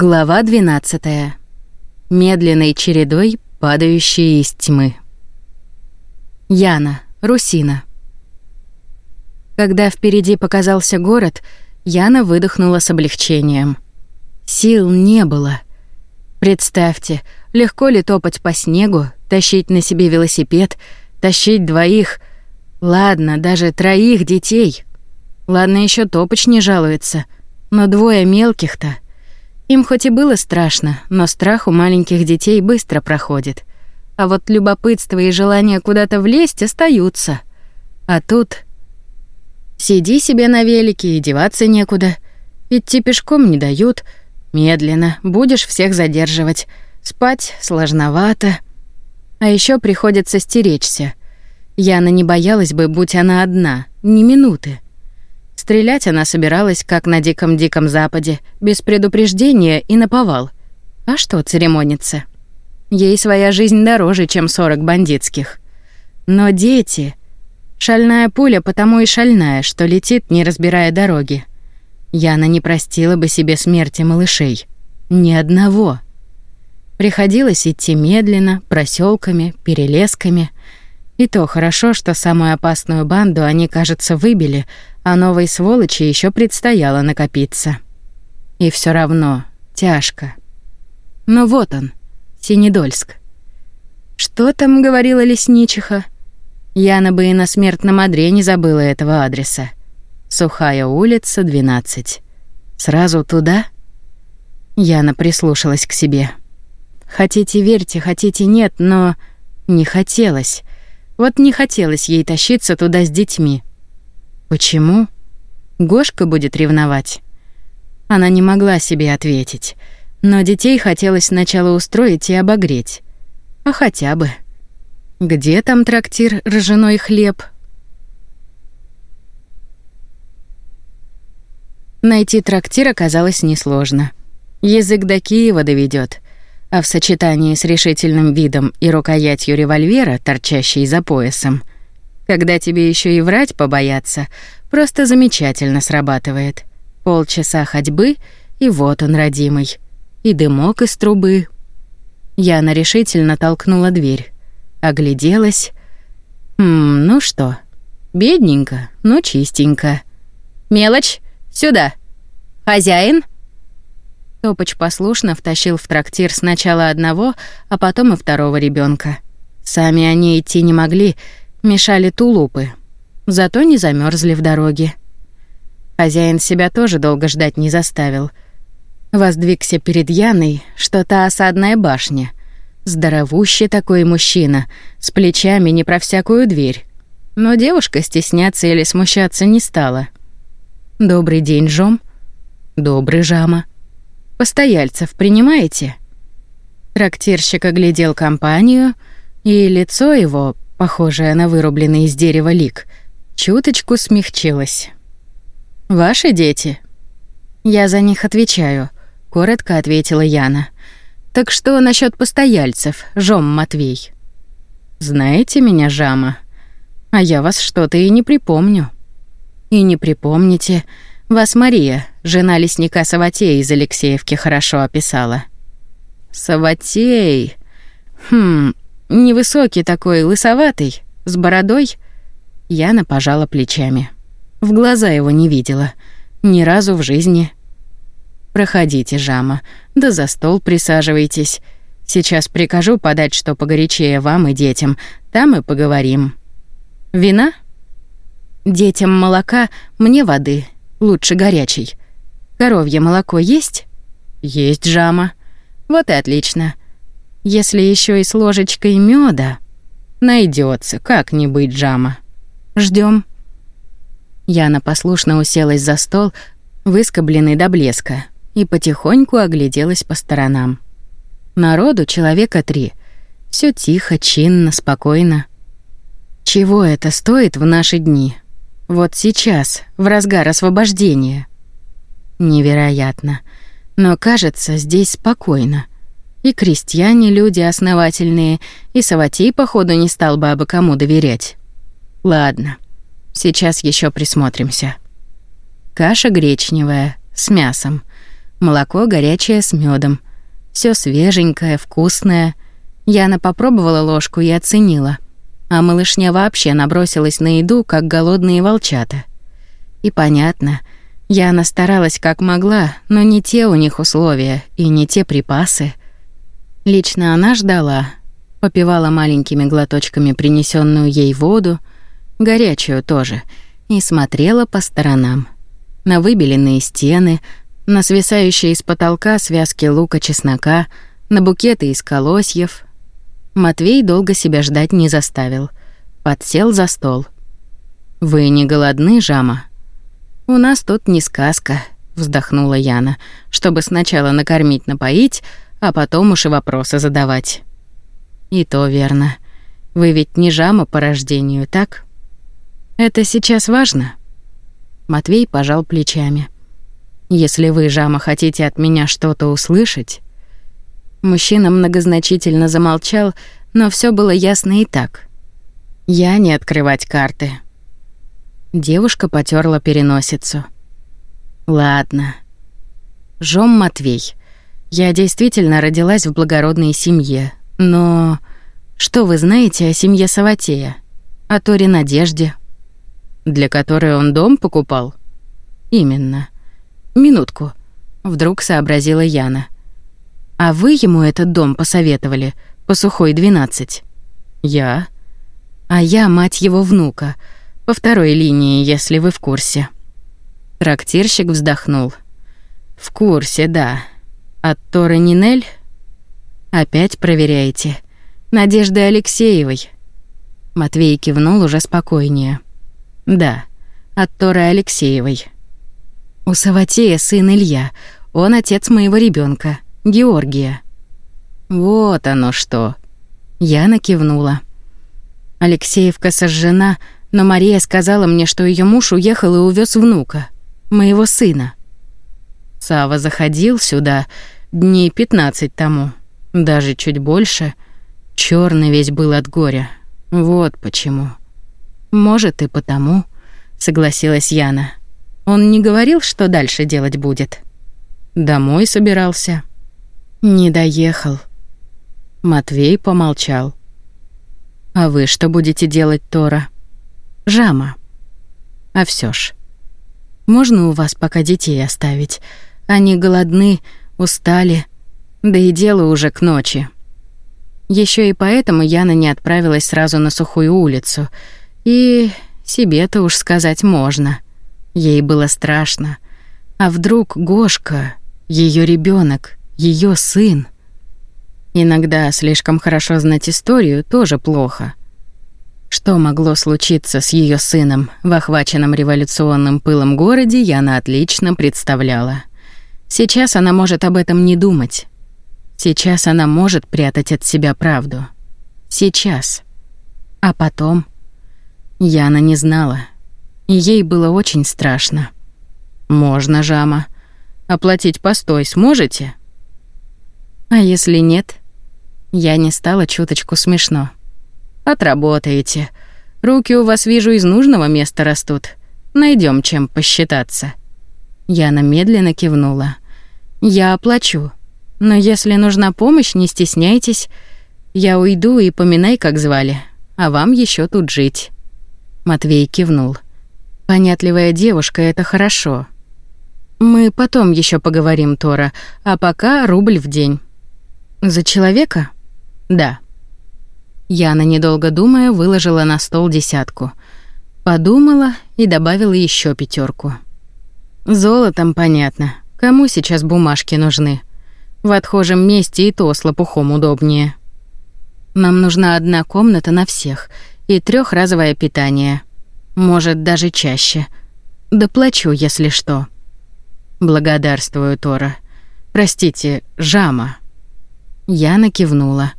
Глава 12. Медленной чередой падающие из тьмы. Яна, Русина. Когда впереди показался город, Яна выдохнула с облегчением. Сил не было. Представьте, легко ли топать по снегу, тащить на себе велосипед, тащить двоих, ладно, даже троих детей. Ладно, еще топоч не жалуется, но двое мелких-то — им хоть и было страшно, но страх у маленьких детей быстро проходит. А вот любопытство и желание куда-то влезть остаются. А тут... Сиди себе на велике и деваться некуда. Идти пешком не дают. Медленно, будешь всех задерживать. Спать сложновато. А еще приходится стеречься. Яна не боялась бы, будь она одна, ни минуты. Стрелять она собиралась, как на диком-диком западе, без предупреждения и наповал. А что церемониться? Ей своя жизнь дороже, чем сорок бандитских. Но дети... Шальная пуля потому и шальная, что летит, не разбирая дороги. Яна не простила бы себе смерти малышей. Ни одного. Приходилось идти медленно, проселками, перелесками. И то хорошо, что самую опасную банду они, кажется, выбили, а новой сволочи еще предстояло накопиться. И все равно тяжко. Но вот он, Синедольск. Что там говорила лесничиха? Яна бы и на смертном одре не забыла этого адреса. Сухая улица, 12. Сразу туда? Яна прислушалась к себе. Хотите верьте, хотите нет, но не хотелось. Вот не хотелось ей тащиться туда с детьми. Почему? Гошка будет ревновать. Она не могла себе ответить, но детей хотелось сначала устроить и обогреть. А хотя бы. Где там трактир ржаной хлеб? Найти трактир оказалось несложно. Язык до Киева доведет, а в сочетании с решительным видом и рукоятью револьвера, торчащей за поясом — когда тебе еще и врать побояться, просто замечательно срабатывает. Полчаса ходьбы, и вот он, родимый. И дымок из трубы. Яна решительно толкнула дверь. Огляделась. «Хм, ну что, бедненько, но чистенько. Мелочь, сюда. Хозяин?» Топоч послушно втащил в трактир сначала одного, а потом и второго ребенка. Сами они идти не могли, мешали тулупы. Зато не замерзли в дороге. Хозяин себя тоже долго ждать не заставил. Воздвигся перед Яной что-то осадная башня. Здоровущий такой мужчина, с плечами не про всякую дверь. Но девушка стесняться или смущаться не стала. «Добрый день, Жом». «Добрый, Жама». «Постояльцев принимаете?» Трактирщик оглядел компанию, и лицо его, похожая на вырубленный из дерева лик, чуточку смягчилась. «Ваши дети?» «Я за них отвечаю», — коротко ответила Яна. «Так что насчет постояльцев, Жом Матвей?» «Знаете меня, Жама? А я вас что-то и не припомню». «И не припомните. Вас Мария, жена лесника Саватея из Алексеевки, хорошо описала». «Саватей? Хм, Невысокий такой, лысоватый, с бородой. Яна пожала плечами. В глаза его не видела. Ни разу в жизни. «Проходите, Жама, да за стол присаживайтесь. Сейчас прикажу подать что погорячее вам и детям. Там и поговорим. Вина? Детям молока, мне воды, лучше горячей. Коровье молоко есть? Есть, Жама. Вот и отлично. Если еще и с ложечкой меда, найдется, как не быть Джама. Ждем. Яна послушно уселась за стол, выскобленный до блеска, и потихоньку огляделась по сторонам. Народу человека три. Все тихо, чинно, спокойно. Чего это стоит в наши дни? Вот сейчас, в разгар освобождения. Невероятно. Но кажется, здесь спокойно. И крестьяне люди основательные, и Саватей, походу, не стал бы абы кому доверять. Ладно, сейчас еще присмотримся. Каша гречневая, с мясом. Молоко горячее с медом. Все свеженькое, вкусное. Яна попробовала ложку и оценила. А малышня вообще набросилась на еду, как голодные волчата. И понятно, Яна старалась как могла, но не те у них условия и не те припасы. Лично она ждала, попивала маленькими глоточками принесенную ей воду, горячую тоже, и смотрела по сторонам. На выбеленные стены, на свисающие из потолка связки лука-чеснока, на букеты из колосьев. Матвей долго себя ждать не заставил. Подсел за стол. «Вы не голодны, Жама?» «У нас тут не сказка», — вздохнула Яна, «чтобы сначала накормить-напоить, а потом уж и вопросы задавать». «И то верно. Вы ведь не Жама по рождению, так?» «Это сейчас важно?» Матвей пожал плечами. «Если вы, Жама, хотите от меня что-то услышать...» Мужчина многозначительно замолчал, но все было ясно и так. «Я не открывать карты». Девушка потерла переносицу. «Ладно. Жом Матвей, я действительно родилась в благородной семье, но... Что вы знаете о семье Саватея? О Торе Надежде, для которой он дом покупал? Именно. Минутку. Вдруг сообразила Яна. А вы ему этот дом посоветовали по сухой 12? Я. А я мать его внука, по второй линии, если вы в курсе. Трактирщик вздохнул. В курсе, да. От Торы Нинель? Опять проверяете. Надежды Алексеевой. Матвей кивнул уже спокойнее. Да, от Торы Алексеевой. У Саватея сын Илья. Он отец моего ребенка, Георгия. Вот оно что. Яна кивнула. Алексеевка сожжена, но Мария сказала мне, что ее муж уехал и увез внука, моего сына. Сава заходил сюда дней пятнадцать тому, даже чуть больше. Черный весь был от горя. Вот почему. Может, и потому, согласилась Яна. Он не говорил, что дальше делать будет. Домой собирался. Не доехал. Матвей помолчал. А вы что будете делать, Тора? Жама. А все ж. Можно у вас пока детей оставить? Они голодны, устали, да и дело уже к ночи. Еще и поэтому Яна не отправилась сразу на сухую улицу — и себе-то уж сказать можно. Ей было страшно. А вдруг Гошка, ее ребенок, ее сын? Иногда слишком хорошо знать историю тоже плохо. Что могло случиться с ее сыном в охваченном революционным пылом городе, Яна отлично представляла. Сейчас она может об этом не думать. Сейчас она может прятать от себя правду. Сейчас. А потом... Яна не знала. И ей было очень страшно. «Можно, Жама. Оплатить постой сможете?» «А если нет?» Я не стала чуточку смешно. «Отработаете. Руки у вас, вижу, из нужного места растут. Найдем чем посчитаться». Яна медленно кивнула. «Я оплачу. Но если нужна помощь, не стесняйтесь. Я уйду и поминай, как звали. А вам еще тут жить». Матвей кивнул. Понятливая девушка это хорошо. Мы потом еще поговорим, Тора, а пока рубль в день. За человека? Да. Яна, недолго думая, выложила на стол десятку. Подумала и добавила еще пятерку. Золотом понятно. Кому сейчас бумажки нужны? В отхожем месте и то с лопухом удобнее. Нам нужна одна комната на всех — и трехразовое питание. Может, даже чаще. Доплачу, если что. Благодарствую, Тора. Простите, Жама. Яна кивнула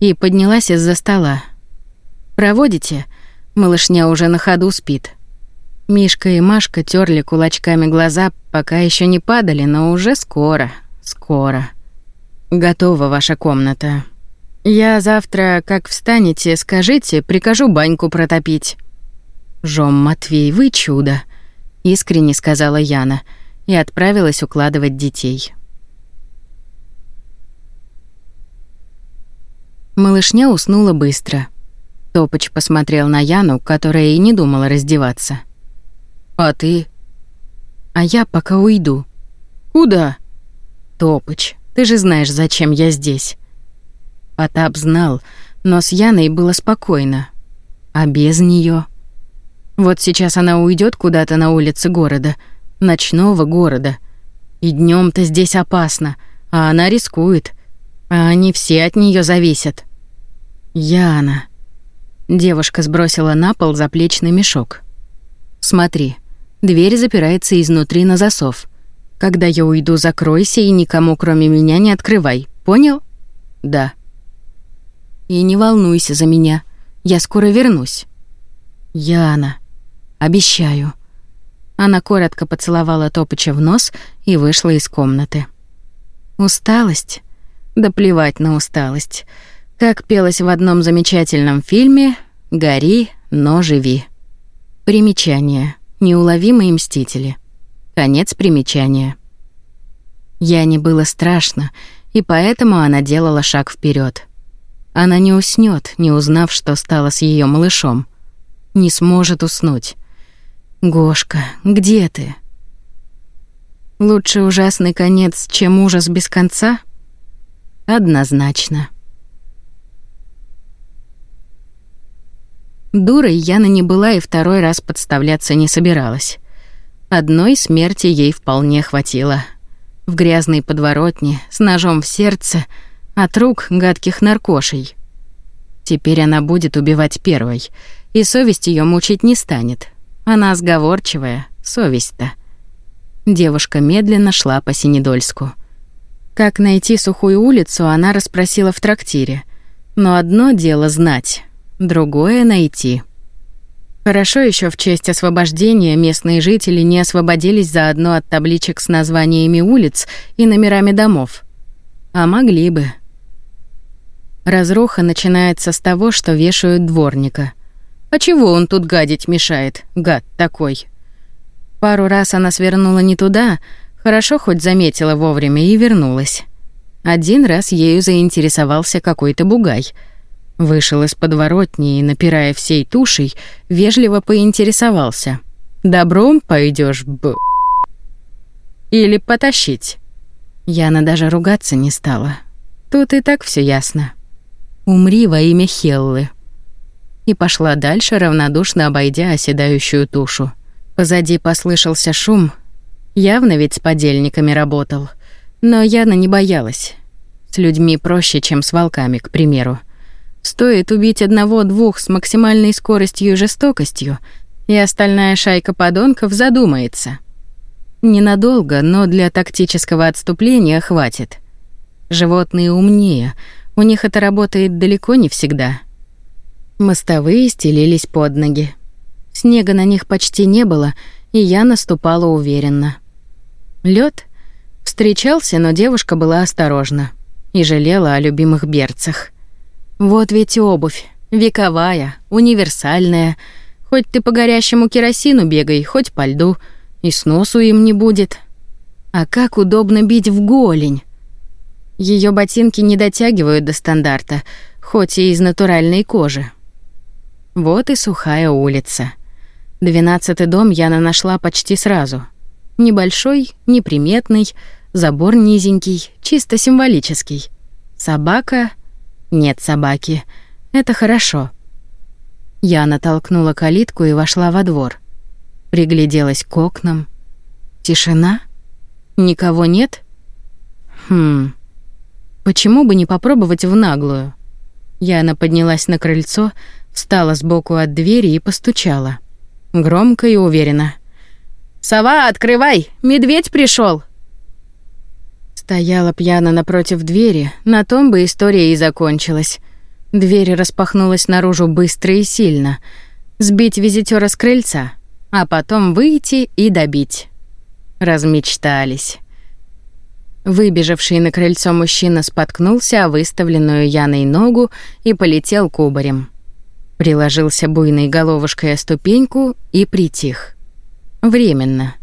и поднялась из-за стола. Проводите? Малышня уже на ходу спит. Мишка и Машка терли кулачками глаза, пока еще не падали, но уже скоро, скоро. Готова ваша комната. Я завтра, как встанете, скажите, прикажу баньку протопить. Жом Матвей, вы чудо, искренне сказала Яна и отправилась укладывать детей. Малышня уснула быстро. Топоч посмотрел на Яну, которая и не думала раздеваться. «А ты?» «А я пока уйду». «Куда?» «Топоч, ты же знаешь, зачем я здесь». Потап знал, но с Яной было спокойно. А без нее. Вот сейчас она уйдет куда-то на улице города, ночного города. И днем то здесь опасно, а она рискует. А они все от нее зависят. Яна. Девушка сбросила на пол заплечный мешок. Смотри, дверь запирается изнутри на засов. Когда я уйду, закройся и никому, кроме меня, не открывай. Понял? Да. И не волнуйся за меня. Я скоро вернусь. Яна, обещаю. Она коротко поцеловала Топыча в нос и вышла из комнаты. Усталость? Да плевать на усталость. Как пелось в одном замечательном фильме «Гори, но живи». Примечание. Неуловимые мстители. Конец примечания. Яне было страшно, и поэтому она делала шаг вперед. Она не уснет, не узнав, что стало с ее малышом. Не сможет уснуть. Гошка, где ты? Лучше ужасный конец, чем ужас без конца? Однозначно. Дурой Яна не была и второй раз подставляться не собиралась. Одной смерти ей вполне хватило. В грязной подворотне, с ножом в сердце, от рук гадких наркошей. Теперь она будет убивать первой, и совесть ее мучить не станет. Она сговорчивая, совесть-то. Девушка медленно шла по Синедольску. Как найти сухую улицу, она расспросила в трактире. Но одно дело знать, другое — найти. Хорошо еще в честь освобождения местные жители не освободились заодно от табличек с названиями улиц и номерами домов. А могли бы. Разруха начинается с того, что вешают дворника. А чего он тут гадить мешает, гад такой? Пару раз она свернула не туда, Хорошо хоть заметила вовремя и вернулась. Один раз ею заинтересовался какой-то бугай. Вышел из подворотни и, напирая всей тушей, вежливо поинтересовался. «Добром пойдешь, б...» «Или потащить?» Яна даже ругаться не стала. Тут и так все ясно. «Умри во имя Хеллы». И пошла дальше, равнодушно обойдя оседающую тушу. Позади послышался шум — Явно ведь с подельниками работал. Но Яна не боялась. С людьми проще, чем с волками, к примеру. Стоит убить одного-двух с максимальной скоростью и жестокостью, и остальная шайка подонков задумается. Ненадолго, но для тактического отступления хватит. Животные умнее, у них это работает далеко не всегда. Мостовые стелились под ноги. Снега на них почти не было, и я наступала уверенно. Лед встречался, но девушка была осторожна и жалела о любимых берцах. Вот ведь обувь, вековая, универсальная. Хоть ты по горящему керосину бегай, хоть по льду, и сносу им не будет. А как удобно бить в голень. Ее ботинки не дотягивают до стандарта, хоть и из натуральной кожи. Вот и сухая улица. Двенадцатый дом Яна нашла почти сразу — Небольшой, неприметный, забор низенький, чисто символический. Собака? Нет собаки. Это хорошо. Я натолкнула калитку и вошла во двор. Пригляделась к окнам. Тишина? Никого нет? Хм. Почему бы не попробовать в наглую? Яна поднялась на крыльцо, встала сбоку от двери и постучала. Громко и уверенно. «Сова, открывай! Медведь пришел. Стояла пьяно напротив двери, на том бы история и закончилась. Дверь распахнулась наружу быстро и сильно. Сбить визитера с крыльца, а потом выйти и добить. Размечтались. Выбежавший на крыльцо мужчина споткнулся о выставленную Яной ногу и полетел кубарем. Приложился буйной головушкой о ступеньку и притих. Временно.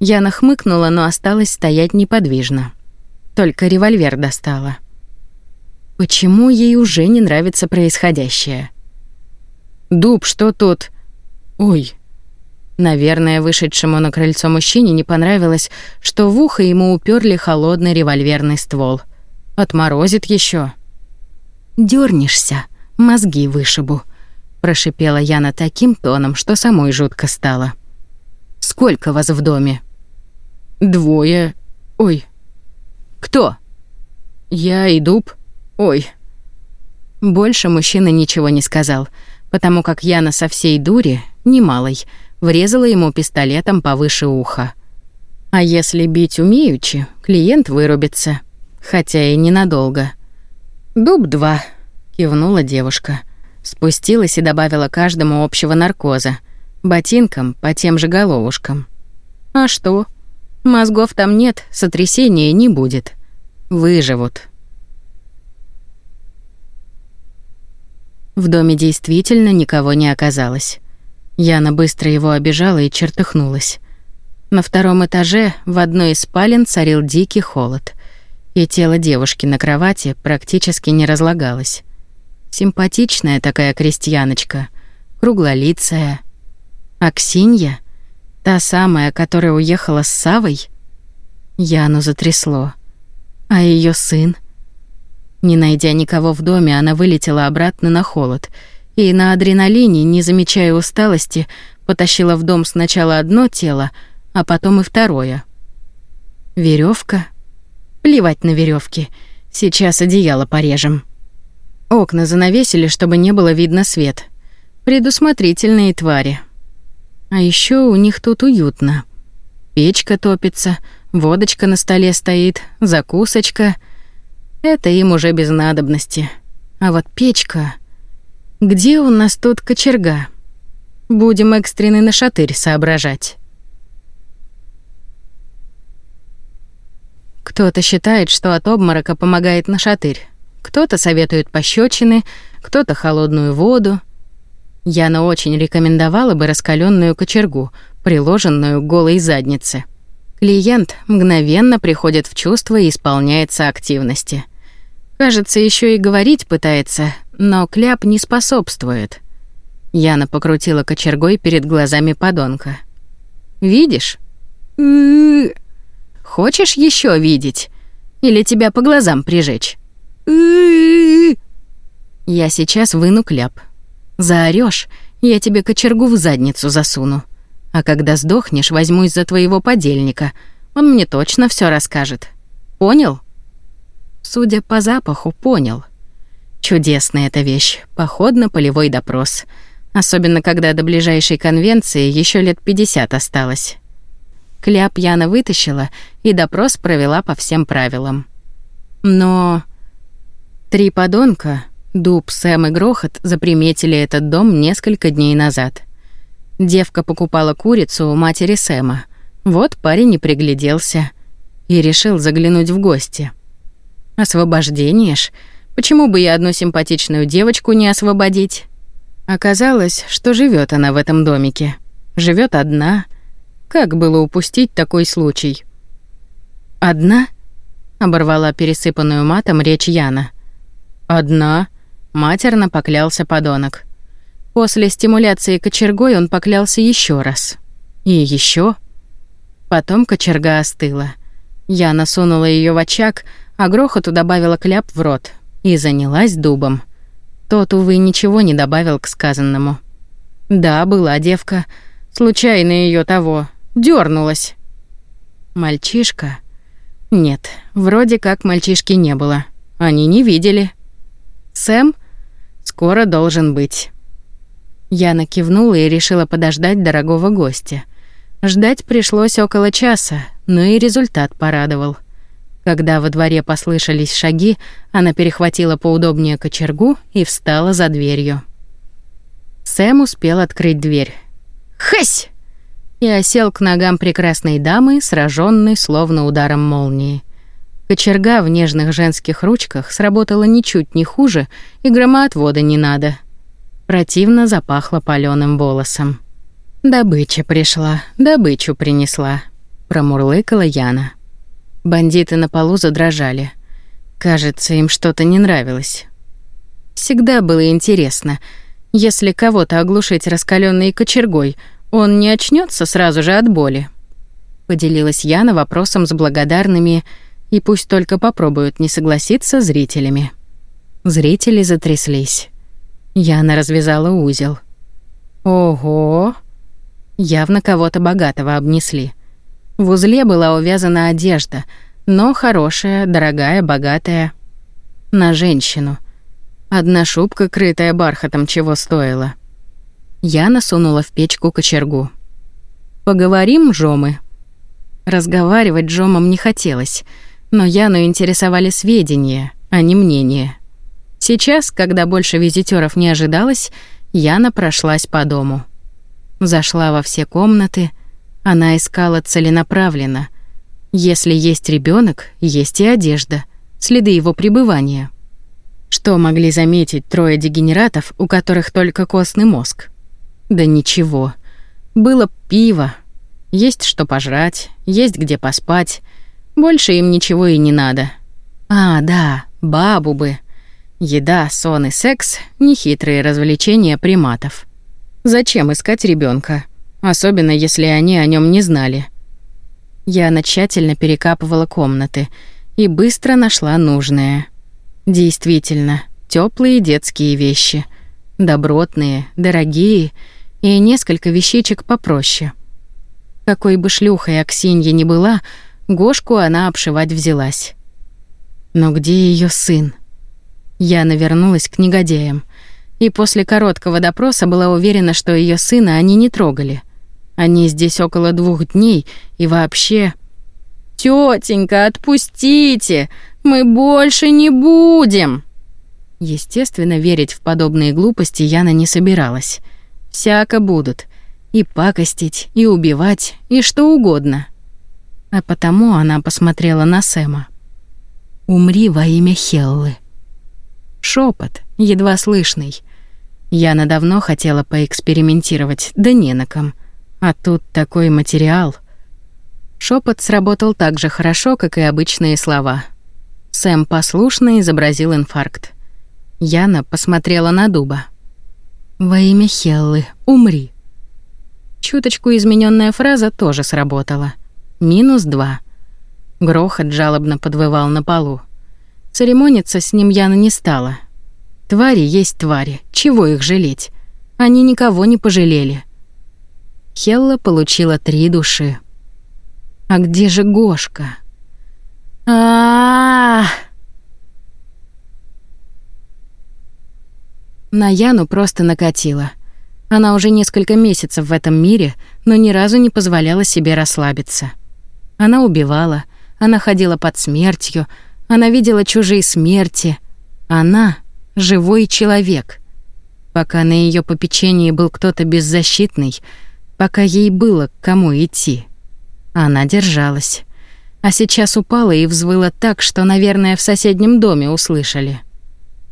Яна хмыкнула, но осталась стоять неподвижно. Только револьвер достала. Почему ей уже не нравится происходящее? «Дуб, что тут?» «Ой». Наверное, вышедшему на крыльцо мужчине не понравилось, что в ухо ему уперли холодный револьверный ствол. Отморозит еще. Дёрнешься, мозги вышибу», — прошипела Яна таким тоном, что самой жутко стало. «Сколько вас в доме?» «Двое. Ой». «Кто?» «Я и Дуб. Ой». Больше мужчина ничего не сказал, потому как Яна со всей дури, немалой, врезала ему пистолетом повыше уха. А если бить умеючи, клиент вырубится, хотя и ненадолго. «Дуб два», — кивнула девушка. Спустилась и добавила каждому общего наркоза, ботинкам по тем же головушкам. «А что? Мозгов там нет, сотрясения не будет. Выживут». В доме действительно никого не оказалось. Яна быстро его обижала и чертыхнулась. На втором этаже в одной из спален царил дикий холод, и тело девушки на кровати практически не разлагалось. Симпатичная такая крестьяночка, круглолицая. Аксинья, та самая, которая уехала с Савой? Яну затрясло. А ее сын? Не найдя никого в доме, она вылетела обратно на холод — и на адреналине, не замечая усталости, потащила в дом сначала одно тело, а потом и второе. Веревка? Плевать на веревки. Сейчас одеяло порежем. Окна занавесили, чтобы не было видно свет. Предусмотрительные твари. А еще у них тут уютно. Печка топится, водочка на столе стоит, закусочка. Это им уже без надобности. А вот печка... Где у нас тут кочерга? Будем экстренный на шатырь соображать. Кто-то считает, что от обморока помогает на шатырь. Кто-то советует пощечины, кто-то холодную воду. Яна очень рекомендовала бы раскаленную кочергу, приложенную к голой заднице. Клиент мгновенно приходит в чувство и исполняется активности. Кажется, еще и говорить пытается, но кляп не способствует. Яна покрутила кочергой перед глазами подонка. «Видишь? Хочешь еще видеть? Или тебя по глазам прижечь?» «Я сейчас выну кляп. Заорёшь, я тебе кочергу в задницу засуну. А когда сдохнешь, возьмусь за твоего подельника. Он мне точно все расскажет. Понял?» Судя по запаху, понял. Чудесная эта вещь, походно-полевой допрос. Особенно, когда до ближайшей конвенции еще лет 50 осталось. Кляп Яна вытащила и допрос провела по всем правилам. Но три подонка, Дуб, Сэм и Грохот, заприметили этот дом несколько дней назад. Девка покупала курицу у матери Сэма. Вот парень и пригляделся. И решил заглянуть в гости. Освобождение ж — Почему бы я одну симпатичную девочку не освободить? Оказалось, что живет она в этом домике. живет одна. Как было упустить такой случай? Одна? оборвала пересыпанную матом речь Яна. Одна? Матерно поклялся подонок. После стимуляции кочергой он поклялся еще раз. И еще. Потом кочерга остыла. Яна сунула ее в очаг, а грохоту добавила кляп в рот и занялась дубом. Тот, увы, ничего не добавил к сказанному. Да, была девка. Случайно ее того. дернулась. Мальчишка? Нет, вроде как мальчишки не было. Они не видели. Сэм? Скоро должен быть. Яна кивнула и решила подождать дорогого гостя. Ждать пришлось около часа, но и результат порадовал — когда во дворе послышались шаги, она перехватила поудобнее кочергу и встала за дверью. Сэм успел открыть дверь. «Хась!» И осел к ногам прекрасной дамы, сраженной словно ударом молнии. Кочерга в нежных женских ручках сработала ничуть не хуже, и громоотвода не надо. Противно запахло палёным волосом. «Добыча пришла, добычу принесла», — промурлыкала Яна. Бандиты на полу задрожали. Кажется, им что-то не нравилось. Всегда было интересно, если кого-то оглушить раскаленной кочергой, он не очнется сразу же от боли. Поделилась Яна вопросом с благодарными, и пусть только попробуют не согласиться зрителями. Зрители затряслись. Яна развязала узел. Ого! Явно кого-то богатого обнесли. В узле была увязана одежда, но хорошая, дорогая, богатая. На женщину. Одна шубка, крытая бархатом, чего стоила. Я сунула в печку кочергу. «Поговорим, Жомы?» Разговаривать Джомом не хотелось, но Яну интересовали сведения, а не мнение. Сейчас, когда больше визитеров не ожидалось, Яна прошлась по дому. Зашла во все комнаты, она искала целенаправленно. Если есть ребенок, есть и одежда, следы его пребывания. Что могли заметить трое дегенератов, у которых только костный мозг? Да ничего. Было пиво, есть что пожрать, есть где поспать. Больше им ничего и не надо. А, да, бабу бы. Еда, сон и секс — нехитрые развлечения приматов. Зачем искать ребенка? особенно если они о нем не знали. Я тщательно перекапывала комнаты и быстро нашла нужное. Действительно, теплые детские вещи, добротные, дорогие и несколько вещичек попроще. Какой бы шлюхой Аксинья ни была, Гошку она обшивать взялась. Но где ее сын? Я навернулась к негодяям и после короткого допроса была уверена, что ее сына они не трогали. Они здесь около двух дней и вообще... Тетенька, отпустите! Мы больше не будем!» Естественно, верить в подобные глупости Яна не собиралась. Всяко будут. И пакостить, и убивать, и что угодно. А потому она посмотрела на Сэма. «Умри во имя Хеллы». Шепот, едва слышный. Яна давно хотела поэкспериментировать, да не на ком — а тут такой материал. Шепот сработал так же хорошо, как и обычные слова. Сэм послушно изобразил инфаркт. Яна посмотрела на дуба. «Во имя Хеллы, умри». Чуточку измененная фраза тоже сработала. Минус два. Грохот жалобно подвывал на полу. Церемониться с ним Яна не стала. Твари есть твари, чего их жалеть? Они никого не пожалели. Хелла получила три души. А где же Гошка? А, -а, -а, На Яну просто накатило. Она уже несколько месяцев в этом мире, но ни разу не позволяла себе расслабиться. Она убивала, она ходила под смертью, она видела чужие смерти. Она — живой человек. Пока на ее попечении был кто-то беззащитный — пока ей было к кому идти. Она держалась. А сейчас упала и взвыла так, что, наверное, в соседнем доме услышали.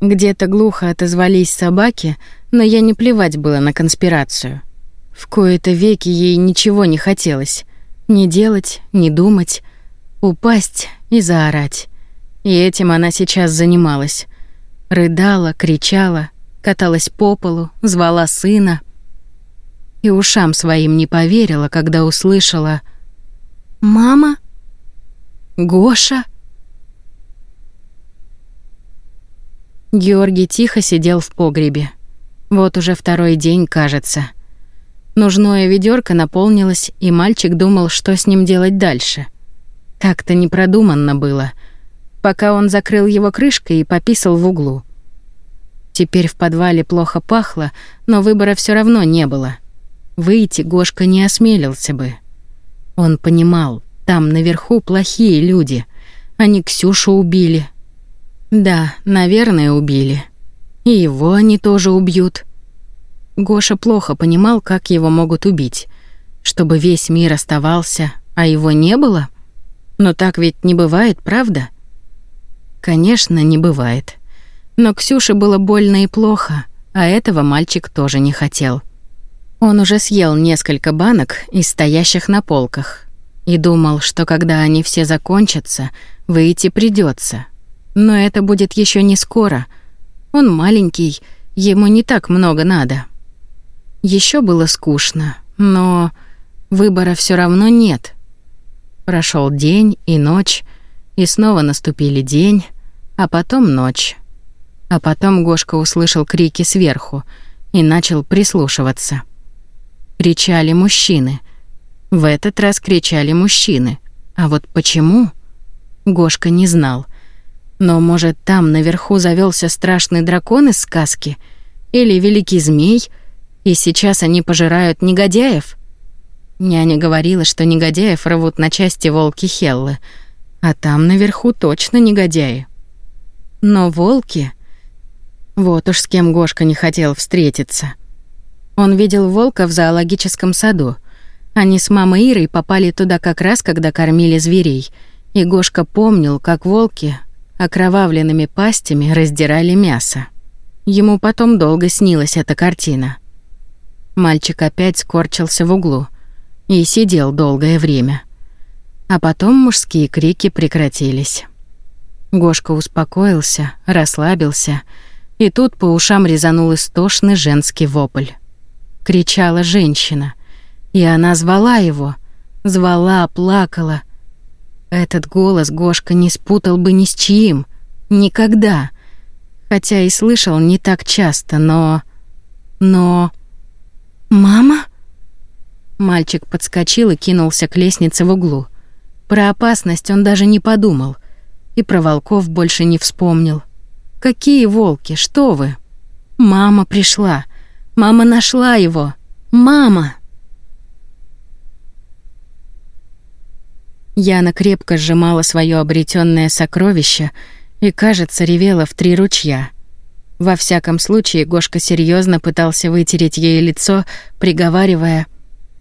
Где-то глухо отозвались собаки, но я не плевать было на конспирацию. В кои-то веки ей ничего не хотелось. Ни делать, ни думать. Упасть и заорать. И этим она сейчас занималась. Рыдала, кричала, каталась по полу, звала сына и ушам своим не поверила, когда услышала «Мама? Гоша?» Георгий тихо сидел в погребе. Вот уже второй день, кажется. Нужное ведерко наполнилось, и мальчик думал, что с ним делать дальше. Как-то непродуманно было, пока он закрыл его крышкой и пописал в углу. Теперь в подвале плохо пахло, но выбора все равно не было — Выйти Гошка не осмелился бы. Он понимал, там наверху плохие люди. Они Ксюшу убили. Да, наверное, убили. И его они тоже убьют. Гоша плохо понимал, как его могут убить. Чтобы весь мир оставался, а его не было? Но так ведь не бывает, правда? Конечно, не бывает. Но Ксюше было больно и плохо, а этого мальчик тоже не хотел. Он уже съел несколько банок из стоящих на полках и думал, что когда они все закончатся, выйти придется. Но это будет еще не скоро. Он маленький, ему не так много надо. Еще было скучно, но выбора все равно нет. Прошел день и ночь, и снова наступили день, а потом ночь. А потом Гошка услышал крики сверху и начал прислушиваться. Кричали мужчины. В этот раз кричали мужчины. А вот почему? Гошка не знал. Но, может, там наверху завелся страшный дракон из сказки? Или великий змей? И сейчас они пожирают негодяев? Няня говорила, что негодяев рвут на части волки Хеллы. А там наверху точно негодяи. Но волки... Вот уж с кем Гошка не хотел встретиться. Он видел волка в зоологическом саду. Они с мамой Ирой попали туда как раз, когда кормили зверей. И Гошка помнил, как волки окровавленными пастями раздирали мясо. Ему потом долго снилась эта картина. Мальчик опять скорчился в углу и сидел долгое время. А потом мужские крики прекратились. Гошка успокоился, расслабился, и тут по ушам резанул истошный женский вопль. Кричала женщина, и она звала его, звала, плакала. Этот голос Гошка не спутал бы ни с чьим, никогда. Хотя и слышал не так часто, но... Но... «Мама?» Мальчик подскочил и кинулся к лестнице в углу. Про опасность он даже не подумал — и про волков больше не вспомнил. Какие волки, что вы? Мама пришла. Мама нашла его. Мама. Яна крепко сжимала свое обретенное сокровище и, кажется, ревела в три ручья. Во всяком случае, Гошка серьезно пытался вытереть ей лицо, приговаривая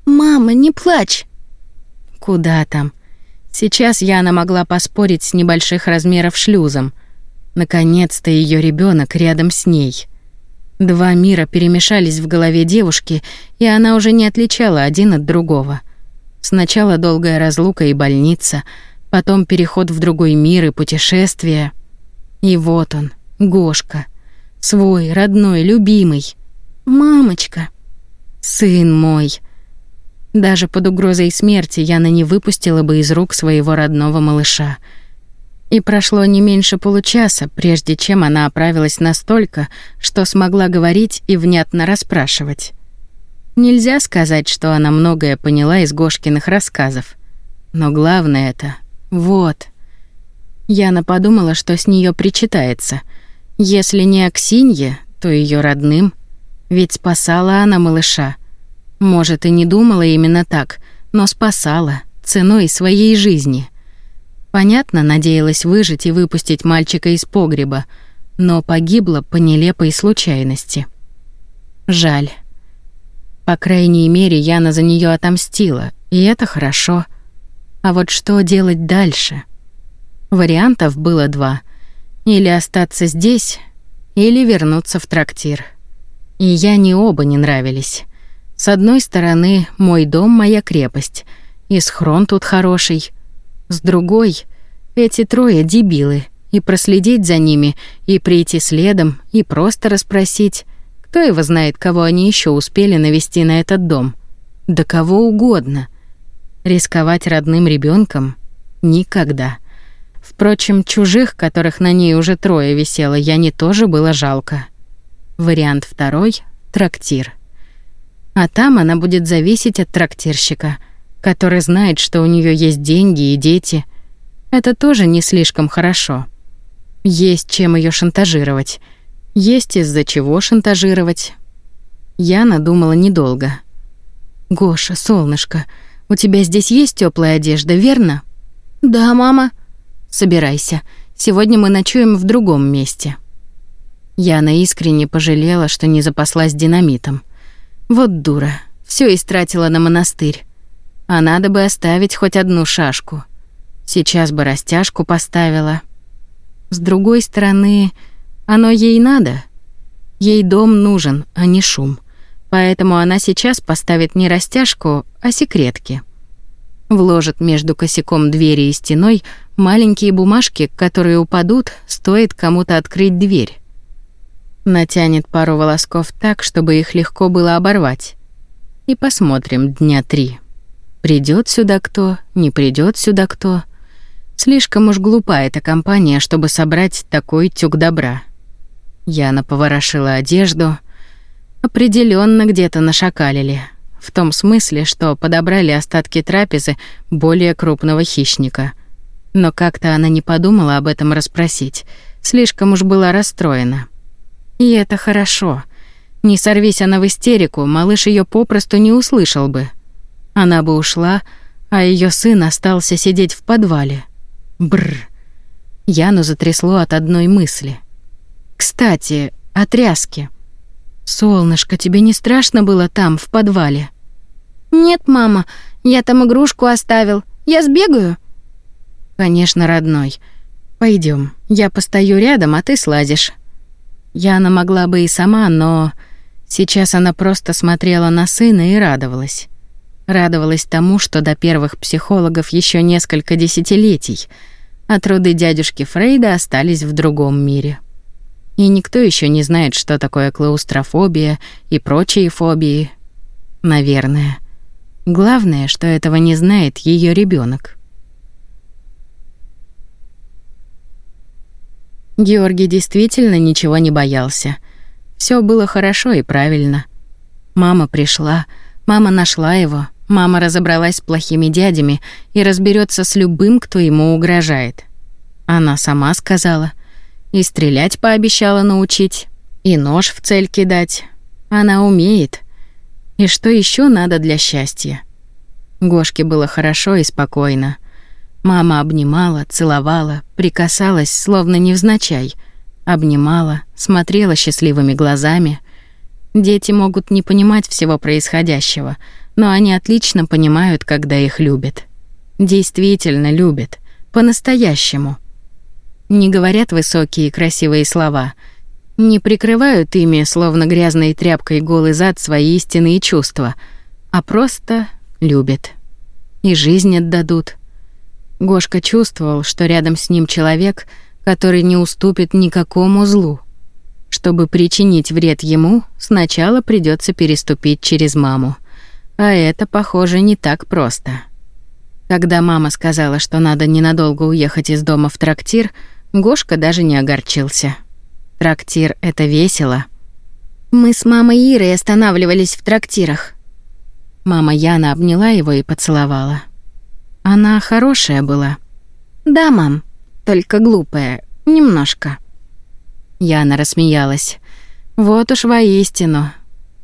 «Мама, не плачь!» «Куда там?» Сейчас Яна могла поспорить с небольших размеров шлюзом. Наконец-то ее ребенок рядом с ней. Два мира перемешались в голове девушки, и она уже не отличала один от другого. Сначала долгая разлука и больница, потом переход в другой мир и путешествие. И вот он, Гошка, свой, родной, любимый. Мамочка, сын мой. Даже под угрозой смерти Яна не выпустила бы из рук своего родного малыша. И прошло не меньше получаса, прежде чем она оправилась настолько, что смогла говорить и внятно расспрашивать. Нельзя сказать, что она многое поняла из Гошкиных рассказов. Но главное это — вот. Яна подумала, что с нее причитается. Если не Аксинье, то ее родным. Ведь спасала она малыша — может, и не думала именно так, но спасала ценой своей жизни. Понятно, надеялась выжить и выпустить мальчика из погреба, но погибла по нелепой случайности. Жаль. По крайней мере, Яна за нее отомстила, и это хорошо. А вот что делать дальше? Вариантов было два. Или остаться здесь, или вернуться в трактир. И я не оба не нравились. С одной стороны, мой дом — моя крепость, и схрон тут хороший. С другой, эти трое дебилы, и проследить за ними, и прийти следом, и просто расспросить, кто его знает, кого они еще успели навести на этот дом. Да кого угодно. Рисковать родным ребенком никогда. Впрочем, чужих, которых на ней уже трое висело, я не тоже было жалко. Вариант второй — трактир. А там она будет зависеть от трактирщика, который знает, что у нее есть деньги и дети. Это тоже не слишком хорошо. Есть чем ее шантажировать. Есть из-за чего шантажировать. Я надумала недолго. «Гоша, солнышко, у тебя здесь есть теплая одежда, верно?» «Да, мама». «Собирайся. Сегодня мы ночуем в другом месте». Яна искренне пожалела, что не запаслась динамитом. Вот дура, все истратила на монастырь. А надо бы оставить хоть одну шашку. Сейчас бы растяжку поставила. С другой стороны, оно ей надо. Ей дом нужен, а не шум. Поэтому она сейчас поставит не растяжку, а секретки. Вложит между косяком двери и стеной маленькие бумажки, которые упадут, стоит кому-то открыть дверь. Натянет пару волосков так, чтобы их легко было оборвать. И посмотрим дня три. Придет сюда кто, не придет сюда кто. Слишком уж глупа эта компания, чтобы собрать такой тюк добра. Яна поворошила одежду. Определенно где-то нашакалили. В том смысле, что подобрали остатки трапезы более крупного хищника. Но как-то она не подумала об этом расспросить. Слишком уж была расстроена. И это хорошо. Не сорвись она в истерику, малыш ее попросту не услышал бы. Она бы ушла, а ее сын остался сидеть в подвале. Бр. Яну затрясло от одной мысли. Кстати, о тряске. Солнышко, тебе не страшно было там, в подвале? Нет, мама, я там игрушку оставил. Я сбегаю. Конечно, родной. Пойдем. Я постою рядом, а ты слазишь. Яна могла бы и сама, но сейчас она просто смотрела на сына и радовалась. Радовалась тому, что до первых психологов еще несколько десятилетий, а труды дядюшки Фрейда остались в другом мире. И никто еще не знает, что такое клаустрофобия и прочие фобии. Наверное. Главное, что этого не знает ее ребенок. Георгий действительно ничего не боялся. Все было хорошо и правильно. Мама пришла, мама нашла его, мама разобралась с плохими дядями и разберется с любым, кто ему угрожает. Она сама сказала. И стрелять пообещала научить, и нож в цель кидать. Она умеет. И что еще надо для счастья? Гошке было хорошо и спокойно. Мама обнимала, целовала, прикасалась, словно невзначай. Обнимала, смотрела счастливыми глазами. Дети могут не понимать всего происходящего, но они отлично понимают, когда их любят. Действительно любят. По-настоящему. Не говорят высокие красивые слова. Не прикрывают ими, словно грязной тряпкой голый зад, свои истинные чувства, а просто любят. И жизнь отдадут — Гошка чувствовал, что рядом с ним человек, который не уступит никакому злу. Чтобы причинить вред ему, сначала придется переступить через маму. А это, похоже, не так просто. Когда мама сказала, что надо ненадолго уехать из дома в трактир, Гошка даже не огорчился. Трактир — это весело. Мы с мамой Ирой останавливались в трактирах. Мама Яна обняла его и поцеловала. Она хорошая была. Да, мам, только глупая, немножко. Яна рассмеялась. Вот уж воистину.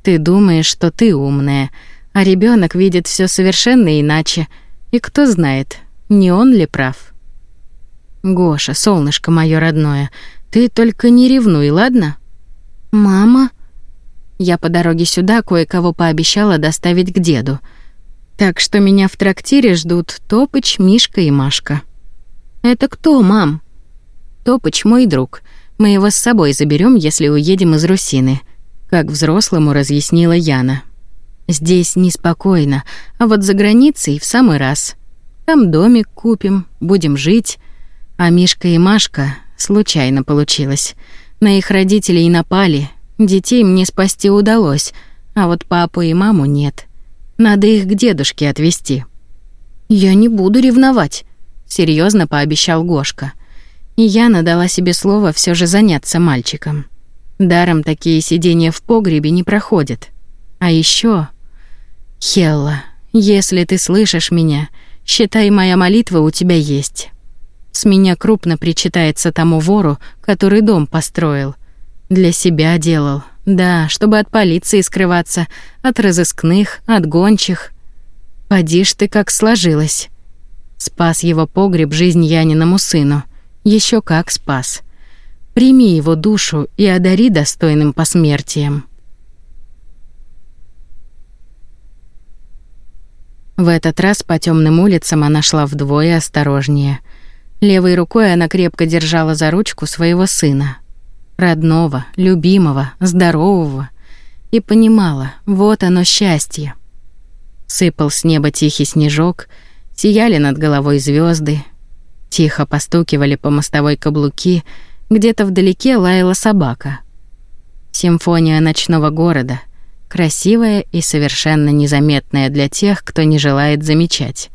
Ты думаешь, что ты умная, а ребенок видит все совершенно иначе. И кто знает, не он ли прав? Гоша, солнышко мое родное, ты только не ревнуй, ладно? Мама, я по дороге сюда кое-кого пообещала доставить к деду. Так что меня в трактире ждут Топыч, Мишка и Машка. Это кто, мам? Топыч мой друг. Мы его с собой заберем, если уедем из Русины, как взрослому разъяснила Яна. Здесь неспокойно, а вот за границей в самый раз. Там домик купим, будем жить. А Мишка и Машка случайно получилось. На их родителей напали. Детей мне спасти удалось, а вот папу и маму нет. Надо их к дедушке отвезти. Я не буду ревновать, серьезно пообещал Гошка. И Яна дала себе слово все же заняться мальчиком. Даром такие сидения в погребе не проходят. А еще, Хелла, если ты слышишь меня, считай, моя молитва у тебя есть. С меня крупно причитается тому вору, который дом построил. Для себя делал, да, чтобы от полиции скрываться, от разыскных, от гончих. Поди ж ты как сложилось. Спас его погреб жизнь Яниному сыну. Еще как спас. Прими его душу и одари достойным посмертием. В этот раз по темным улицам она шла вдвое осторожнее. Левой рукой она крепко держала за ручку своего сына, родного, любимого, здорового, и понимала, вот оно счастье. Сыпал с неба тихий снежок, Сияли над головой звезды, Тихо постукивали по мостовой каблуки, где-то вдалеке лаяла собака. Симфония ночного города, красивая и совершенно незаметная для тех, кто не желает замечать.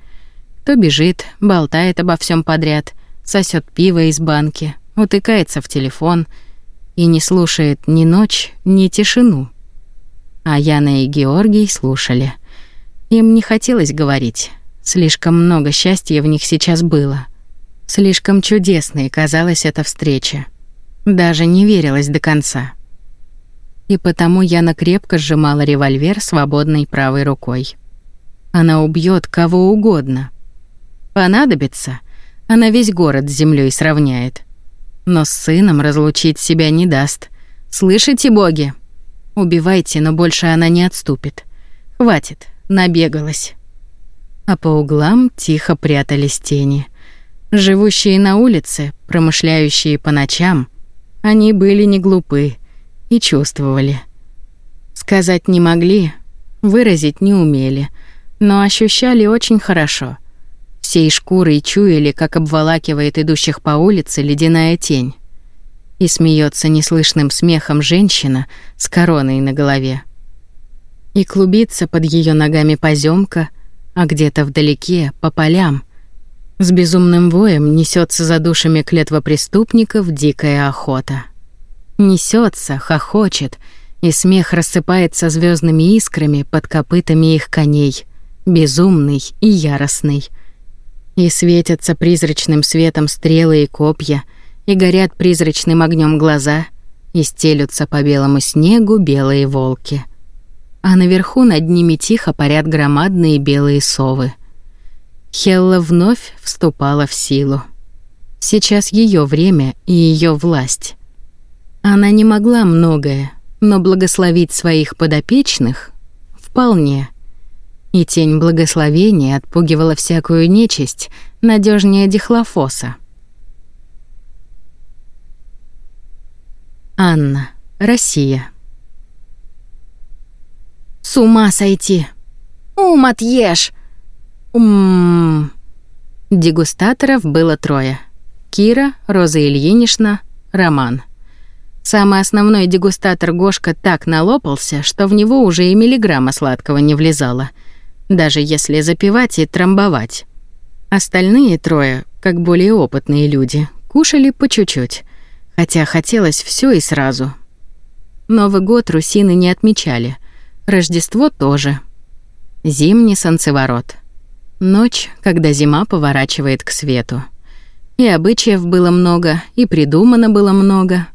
Кто бежит, болтает обо всем подряд, сосет пиво из банки, утыкается в телефон и не слушает ни ночь, ни тишину. А Яна и Георгий слушали. Им не хотелось говорить. Слишком много счастья в них сейчас было. Слишком чудесной казалась эта встреча. Даже не верилась до конца. И потому Яна крепко сжимала револьвер свободной правой рукой. Она убьет кого угодно. Понадобится, она весь город с землей сравняет. Но с сыном разлучить себя не даст. Слышите, боги? Убивайте, но больше она не отступит. Хватит, набегалась. А по углам тихо прятались тени — Живущие на улице, промышляющие по ночам, они были не глупы и чувствовали. Сказать не могли, выразить не умели, но ощущали очень хорошо. Всей шкурой чуяли, как обволакивает идущих по улице ледяная тень. И смеется неслышным смехом женщина с короной на голове. И клубится под ее ногами поземка, а где-то вдалеке, по полям, с безумным воем несется за душами клетва преступников дикая охота. Несется, хохочет, и смех рассыпается звездными искрами под копытами их коней, безумный и яростный. И светятся призрачным светом стрелы и копья, и горят призрачным огнем глаза, и стелются по белому снегу белые волки. А наверху над ними тихо парят громадные белые совы — Хелла вновь вступала в силу. Сейчас ее время и ее власть. Она не могла многое, но благословить своих подопечных вполне. И тень благословения отпугивала всякую нечисть надежнее дихлофоса. Анна, Россия. С ума сойти. Ум отъешь. Ум. Дегустаторов было трое. Кира, Роза Ильинична, Роман. Самый основной дегустатор Гошка так налопался, что в него уже и миллиграмма сладкого не влезало, даже если запивать и трамбовать. Остальные трое, как более опытные люди, кушали по чуть-чуть, хотя хотелось все и сразу. Новый год русины не отмечали, Рождество тоже. Зимний солнцеворот — Ночь, когда зима поворачивает к свету. И обычаев было много, и придумано было много.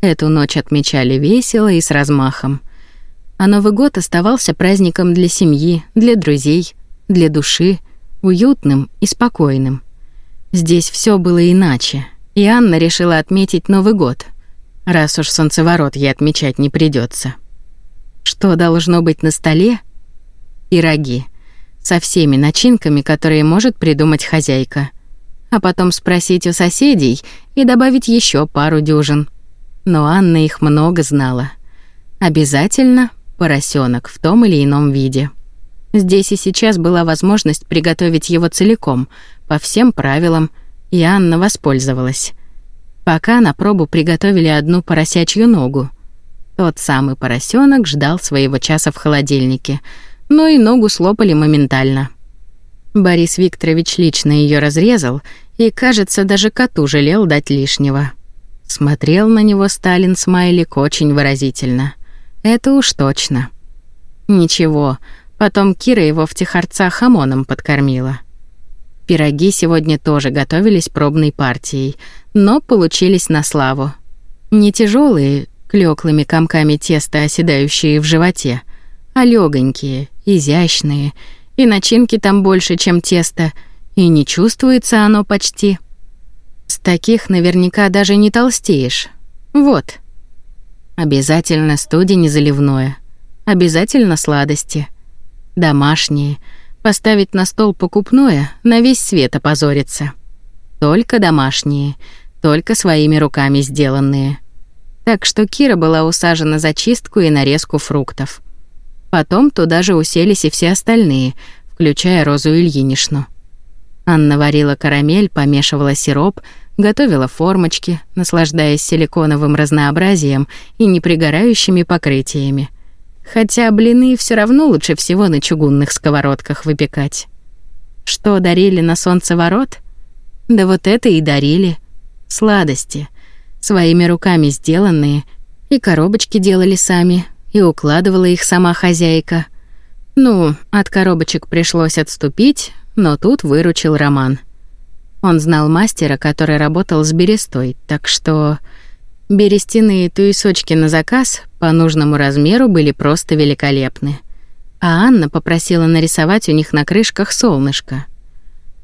Эту ночь отмечали весело и с размахом. А Новый год оставался праздником для семьи, для друзей, для души, уютным и спокойным. Здесь все было иначе, и Анна решила отметить Новый год, раз уж солнцеворот ей отмечать не придется. Что должно быть на столе? Пироги — со всеми начинками, которые может придумать хозяйка. А потом спросить у соседей и добавить еще пару дюжин. Но Анна их много знала. Обязательно поросенок в том или ином виде. Здесь и сейчас была возможность приготовить его целиком, по всем правилам, и Анна воспользовалась. Пока на пробу приготовили одну поросячью ногу. Тот самый поросенок ждал своего часа в холодильнике — но и ногу слопали моментально. Борис Викторович лично ее разрезал и, кажется, даже коту жалел дать лишнего. Смотрел на него Сталин смайлик очень выразительно. Это уж точно. Ничего, потом Кира его в тихорца хамоном подкормила. Пироги сегодня тоже готовились пробной партией, но получились на славу. Не тяжелые, клёклыми комками теста, оседающие в животе, а легонькие, изящные, и начинки там больше, чем тесто, и не чувствуется оно почти. С таких наверняка даже не толстеешь. Вот. Обязательно студень заливное. Обязательно сладости. Домашние. Поставить на стол покупное, на весь свет опозориться. Только домашние, только своими руками сделанные. Так что Кира была усажена за чистку и нарезку фруктов. Потом туда же уселись и все остальные, включая Розу Ильиничну. Анна варила карамель, помешивала сироп, готовила формочки, наслаждаясь силиконовым разнообразием и непригорающими покрытиями. Хотя блины все равно лучше всего на чугунных сковородках выпекать. Что дарили на солнцеворот? Да вот это и дарили. Сладости. Своими руками сделанные. И коробочки делали сами, и укладывала их сама хозяйка. Ну, от коробочек пришлось отступить, но тут выручил Роман. Он знал мастера, который работал с берестой, так что берестяные туесочки на заказ по нужному размеру были просто великолепны. А Анна попросила нарисовать у них на крышках солнышко.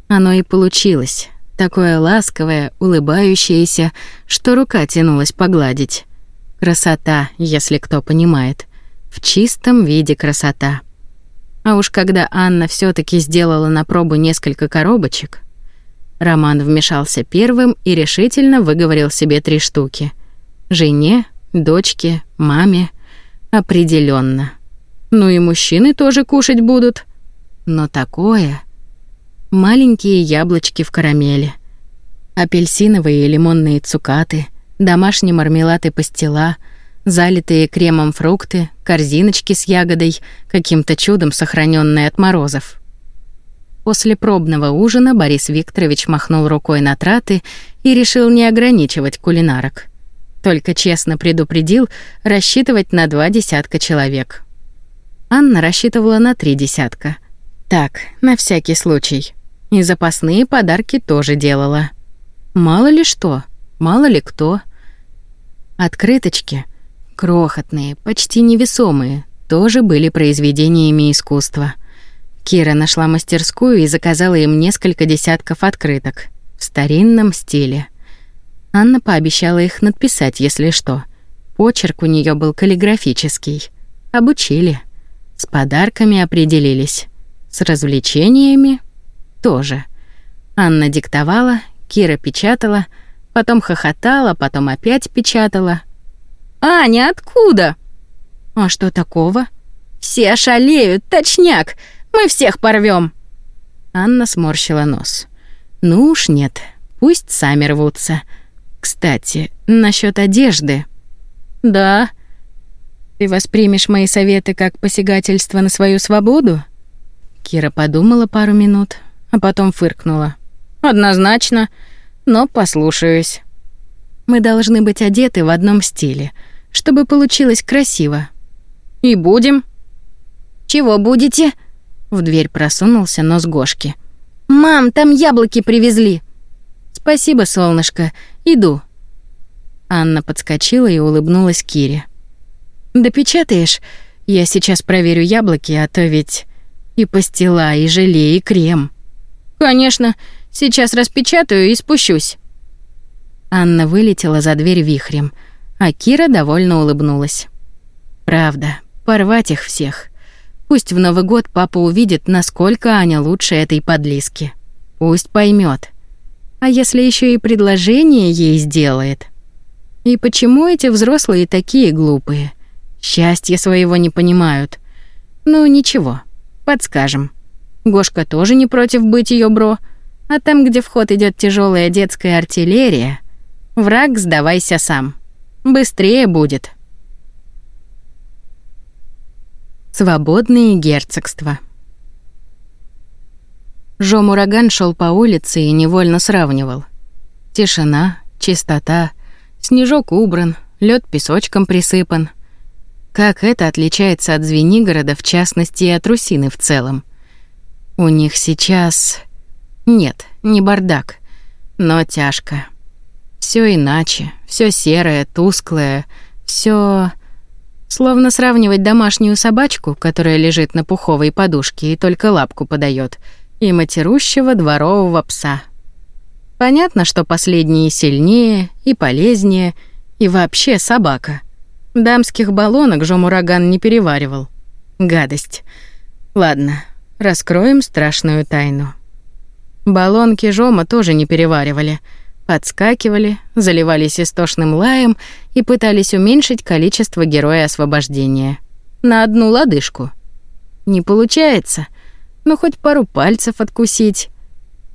Оно и получилось, такое ласковое, улыбающееся, что рука тянулась погладить. Красота, если кто понимает. В чистом виде красота. А уж когда Анна все таки сделала на пробу несколько коробочек, Роман вмешался первым и решительно выговорил себе три штуки. Жене, дочке, маме. определенно. Ну и мужчины тоже кушать будут. Но такое... Маленькие яблочки в карамели. Апельсиновые и лимонные цукаты, домашний мармелад и пастила, залитые кремом фрукты, корзиночки с ягодой, каким-то чудом сохраненные от морозов. После пробного ужина Борис Викторович махнул рукой на траты и решил не ограничивать кулинарок. Только честно предупредил рассчитывать на два десятка человек. Анна рассчитывала на три десятка. Так, на всякий случай. И запасные подарки тоже делала. Мало ли что, мало ли кто. Открыточки, крохотные, почти невесомые, тоже были произведениями искусства. Кира нашла мастерскую и заказала им несколько десятков открыток в старинном стиле. Анна пообещала их надписать, если что. Почерк у нее был каллиграфический. Обучили. С подарками определились. С развлечениями тоже. Анна диктовала, Кира печатала, потом хохотала, потом опять печатала. «Аня, откуда?» «А что такого?» «Все ошалеют, точняк! Мы всех порвем. Анна сморщила нос. Ну уж нет, пусть сами рвутся. Кстати, насчет одежды. Да. Ты воспримешь мои советы как посягательство на свою свободу? Кира подумала пару минут, а потом фыркнула. Однозначно, но послушаюсь. Мы должны быть одеты в одном стиле, чтобы получилось красиво. И будем. Чего будете? В дверь просунулся нос Гошки. «Мам, там яблоки привезли!» «Спасибо, солнышко. Иду». Анна подскочила и улыбнулась Кире. «Допечатаешь? Я сейчас проверю яблоки, а то ведь и пастила, и желе, и крем». «Конечно. Сейчас распечатаю и спущусь». Анна вылетела за дверь вихрем, а Кира довольно улыбнулась. «Правда, порвать их всех. Пусть в Новый год папа увидит, насколько Аня лучше этой подлиски. Пусть поймет. А если еще и предложение ей сделает? И почему эти взрослые такие глупые? Счастья своего не понимают. Ну ничего, подскажем. Гошка тоже не против быть ее бро, а там, где в ход идет тяжелая детская артиллерия, враг сдавайся сам. Быстрее будет. Свободные герцогства. Жом Ураган шел по улице и невольно сравнивал. Тишина, чистота, снежок убран, лед песочком присыпан. Как это отличается от Звенигорода, в частности, и от Русины в целом? У них сейчас... Нет, не бардак, но тяжко. Все иначе, все серое, тусклое, все Словно сравнивать домашнюю собачку, которая лежит на пуховой подушке и только лапку подает, и матерущего дворового пса. Понятно, что последние сильнее и полезнее, и вообще собака. Дамских баллонок Жомураган не переваривал. Гадость. Ладно, раскроем страшную тайну. Баллонки Жома тоже не переваривали — подскакивали, заливались истошным лаем и пытались уменьшить количество героя освобождения. На одну лодыжку. Не получается, но хоть пару пальцев откусить.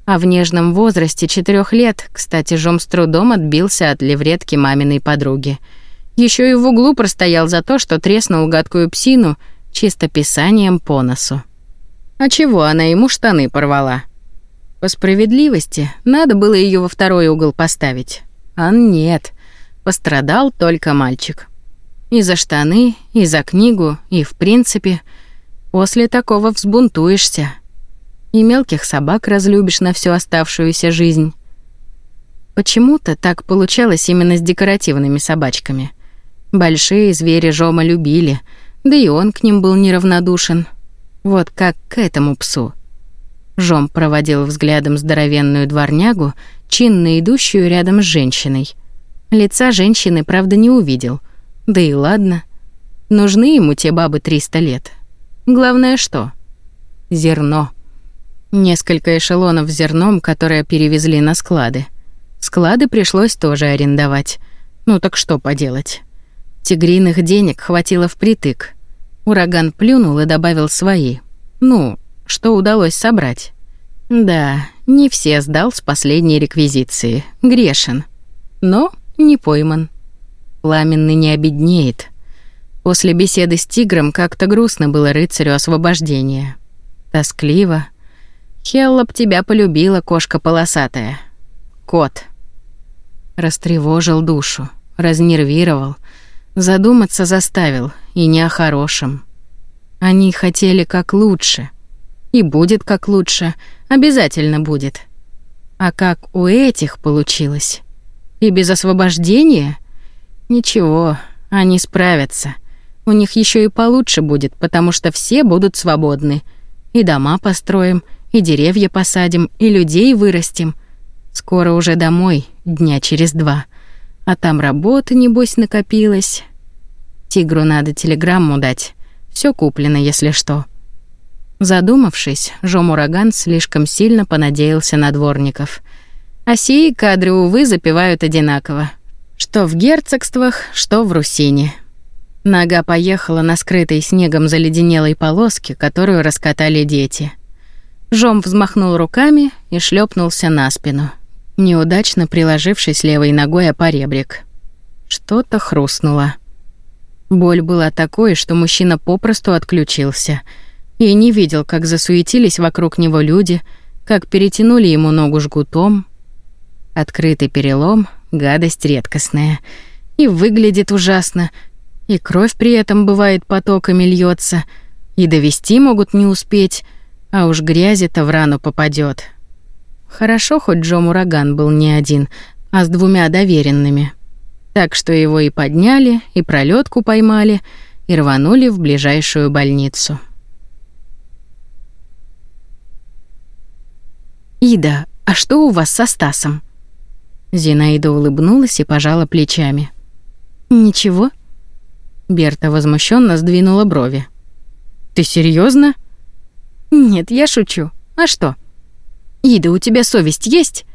А в нежном возрасте четырех лет, кстати, Жом с трудом отбился от левретки маминой подруги. Еще и в углу простоял за то, что треснул гадкую псину чисто писанием по носу. А чего она ему штаны порвала? По справедливости, надо было ее во второй угол поставить. А нет, пострадал только мальчик. И за штаны, и за книгу, и в принципе, после такого взбунтуешься. И мелких собак разлюбишь на всю оставшуюся жизнь. Почему-то так получалось именно с декоративными собачками. Большие звери Жома любили, да и он к ним был неравнодушен. Вот как к этому псу. Жом проводил взглядом здоровенную дворнягу, чинно идущую рядом с женщиной. Лица женщины, правда, не увидел. Да и ладно. Нужны ему те бабы 300 лет. Главное что? Зерно. Несколько эшелонов с зерном, которые перевезли на склады. Склады пришлось тоже арендовать. Ну так что поделать? Тигриных денег хватило впритык. Ураган плюнул и добавил свои. Ну, что удалось собрать. Да, не все сдал с последней реквизиции. Грешен. Но не пойман. Пламенный не обеднеет. После беседы с тигром как-то грустно было рыцарю освобождения. Тоскливо. Хелла б тебя полюбила, кошка полосатая. Кот. Растревожил душу, разнервировал, задуматься заставил, и не о хорошем. Они хотели как лучше. И будет как лучше, обязательно будет. А как у этих получилось? И без освобождения? Ничего, они справятся. У них еще и получше будет, потому что все будут свободны. И дома построим, и деревья посадим, и людей вырастим. Скоро уже домой, дня через два. А там работа, небось, накопилась. Тигру надо телеграмму дать. Все куплено, если что. Задумавшись, Жом Ураган слишком сильно понадеялся на дворников. А сии кадры, увы, запивают одинаково. Что в герцогствах, что в Русине. Нога поехала на скрытой снегом заледенелой полоске, которую раскатали дети. Жом взмахнул руками и шлепнулся на спину, неудачно приложившись левой ногой о поребрик. Что-то хрустнуло. Боль была такой, что мужчина попросту отключился — и не видел, как засуетились вокруг него люди, как перетянули ему ногу жгутом. Открытый перелом — гадость редкостная. И выглядит ужасно, и кровь при этом бывает потоками льется, и довести могут не успеть, а уж грязи-то в рану попадет. Хорошо, хоть Джо Мураган был не один, а с двумя доверенными. Так что его и подняли, и пролетку поймали, и рванули в ближайшую больницу. «Ида, а что у вас со Стасом?» Зинаида улыбнулась и пожала плечами. «Ничего?» Берта возмущенно сдвинула брови. «Ты серьезно? «Нет, я шучу. А что?» «Ида, у тебя совесть есть?»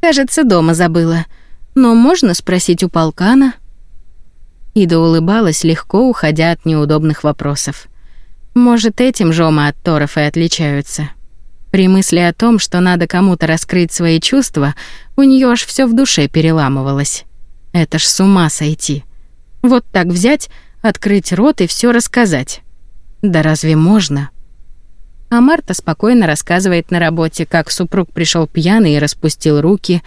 «Кажется, дома забыла. Но можно спросить у полкана?» Ида улыбалась, легко уходя от неудобных вопросов. «Может, этим Жома от Торов и отличаются?» При мысли о том, что надо кому-то раскрыть свои чувства, у нее аж все в душе переламывалось. Это ж с ума сойти. Вот так взять, открыть рот и все рассказать. Да разве можно? А Марта спокойно рассказывает на работе, как супруг пришел пьяный и распустил руки,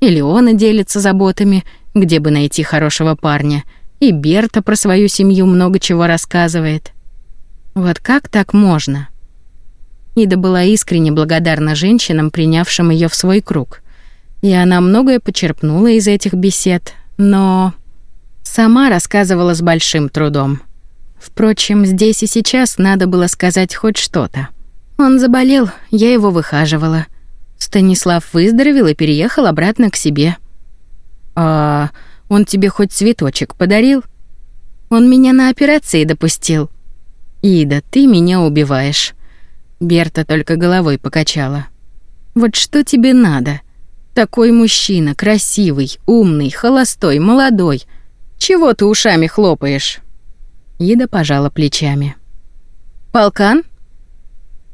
или он делится заботами, где бы найти хорошего парня, и Берта про свою семью много чего рассказывает. Вот как так можно? Ида была искренне благодарна женщинам, принявшим ее в свой круг. И она многое почерпнула из этих бесед, но сама рассказывала с большим трудом. Впрочем, здесь и сейчас надо было сказать хоть что-то. Он заболел, я его выхаживала. Станислав выздоровел и переехал обратно к себе. А он тебе хоть цветочек подарил? Он меня на операции допустил. Ида, ты меня убиваешь. Берта только головой покачала. Вот что тебе надо? Такой мужчина, красивый, умный, холостой, молодой. Чего ты ушами хлопаешь? Ида пожала плечами. Полкан?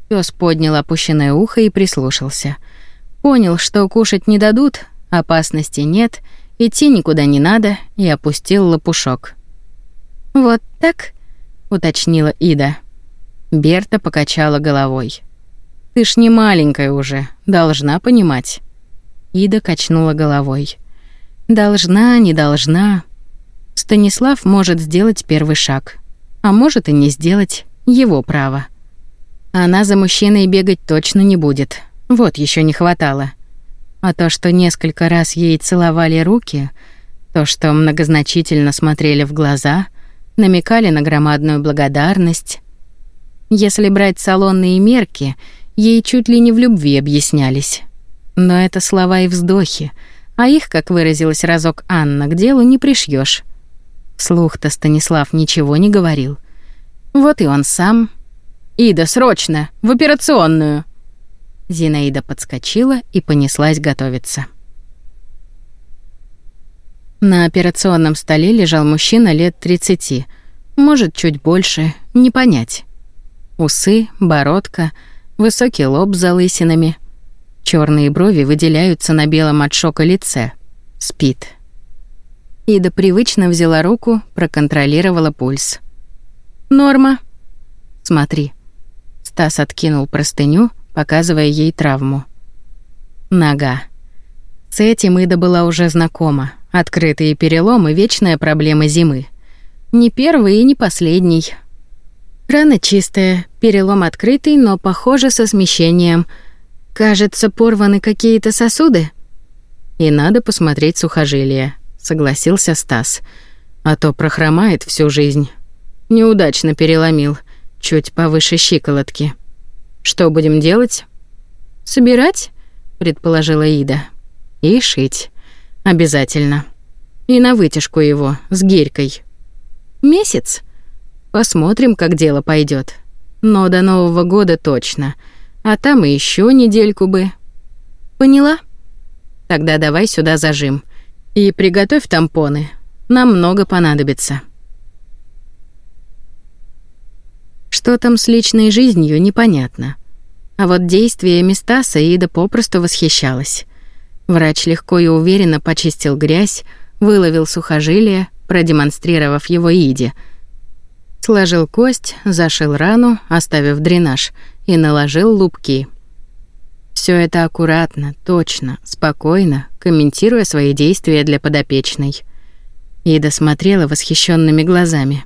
Пёс поднял опущенное ухо и прислушался. Понял, что кушать не дадут, опасности нет, идти никуда не надо, и опустил лопушок. «Вот так?» — уточнила Ида. Берта покачала головой. «Ты ж не маленькая уже, должна понимать». Ида качнула головой. «Должна, не должна. Станислав может сделать первый шаг, а может и не сделать, его право. Она за мужчиной бегать точно не будет, вот еще не хватало. А то, что несколько раз ей целовали руки, то, что многозначительно смотрели в глаза, намекали на громадную благодарность. Если брать салонные мерки, ей чуть ли не в любви объяснялись. Но это слова и вздохи, а их, как выразилась разок Анна, к делу не пришьешь. Слух-то Станислав ничего не говорил. Вот и он сам. «Ида, срочно! В операционную!» Зинаида подскочила и понеслась готовиться. На операционном столе лежал мужчина лет 30, может, чуть больше, не понять. Усы, бородка, высокий лоб с залысинами. черные брови выделяются на белом от шока лице. Спит. Ида привычно взяла руку, проконтролировала пульс. «Норма». «Смотри». Стас откинул простыню, показывая ей травму. Нога. С этим Ида была уже знакома. Открытые переломы — вечная проблема зимы. Не первый и не последний. Рана чистая, перелом открытый, но, похоже, со смещением. Кажется, порваны какие-то сосуды. И надо посмотреть сухожилие, согласился Стас. А то прохромает всю жизнь. Неудачно переломил, чуть повыше щиколотки. Что будем делать? Собирать, предположила Ида. И шить. Обязательно. И на вытяжку его с гирькой. Месяц. Посмотрим, как дело пойдет. Но до Нового года точно. А там и еще недельку бы. Поняла? Тогда давай сюда зажим. И приготовь тампоны. Нам много понадобится. Что там с личной жизнью, непонятно. А вот действиями Стаса Ида попросту восхищалась. Врач легко и уверенно почистил грязь, выловил сухожилие, продемонстрировав его Иде. Сложил кость, зашил рану, оставив дренаж, и наложил лупки. Все это аккуратно, точно, спокойно, комментируя свои действия для подопечной. Ида смотрела восхищенными глазами.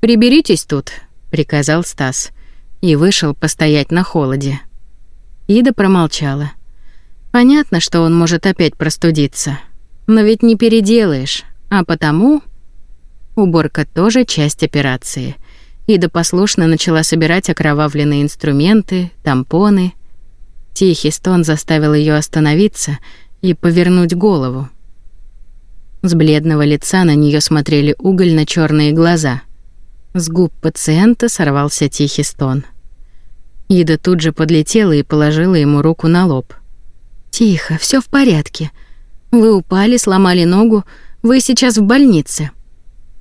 «Приберитесь тут», приказал Стас и вышел постоять на холоде. Ида промолчала. Понятно, что он может опять простудиться, но ведь не переделаешь, а потому уборка тоже часть операции. Ида послушно начала собирать окровавленные инструменты, тампоны. Тихий стон заставил ее остановиться и повернуть голову. С бледного лица на нее смотрели угольно черные глаза. С губ пациента сорвался тихий стон. Ида тут же подлетела и положила ему руку на лоб. «Тихо, все в порядке. Вы упали, сломали ногу, вы сейчас в больнице.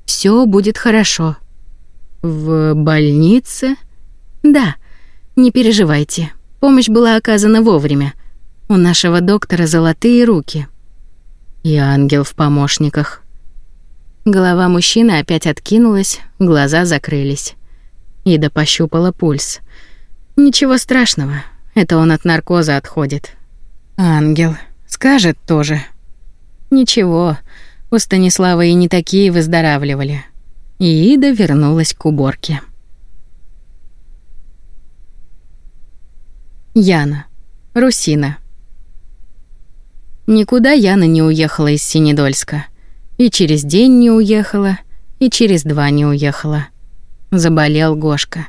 Все будет хорошо». «В больнице?» «Да, не переживайте. Помощь была оказана вовремя. У нашего доктора золотые руки». «И ангел в помощниках», Голова мужчины опять откинулась, глаза закрылись. Ида пощупала пульс. Ничего страшного, это он от наркоза отходит. Ангел. Скажет тоже. Ничего, у Станислава и не такие выздоравливали. И Ида вернулась к уборке. Яна. Русина. Никуда Яна не уехала из Синедольска. И через день не уехала, и через два не уехала. Заболел Гошка.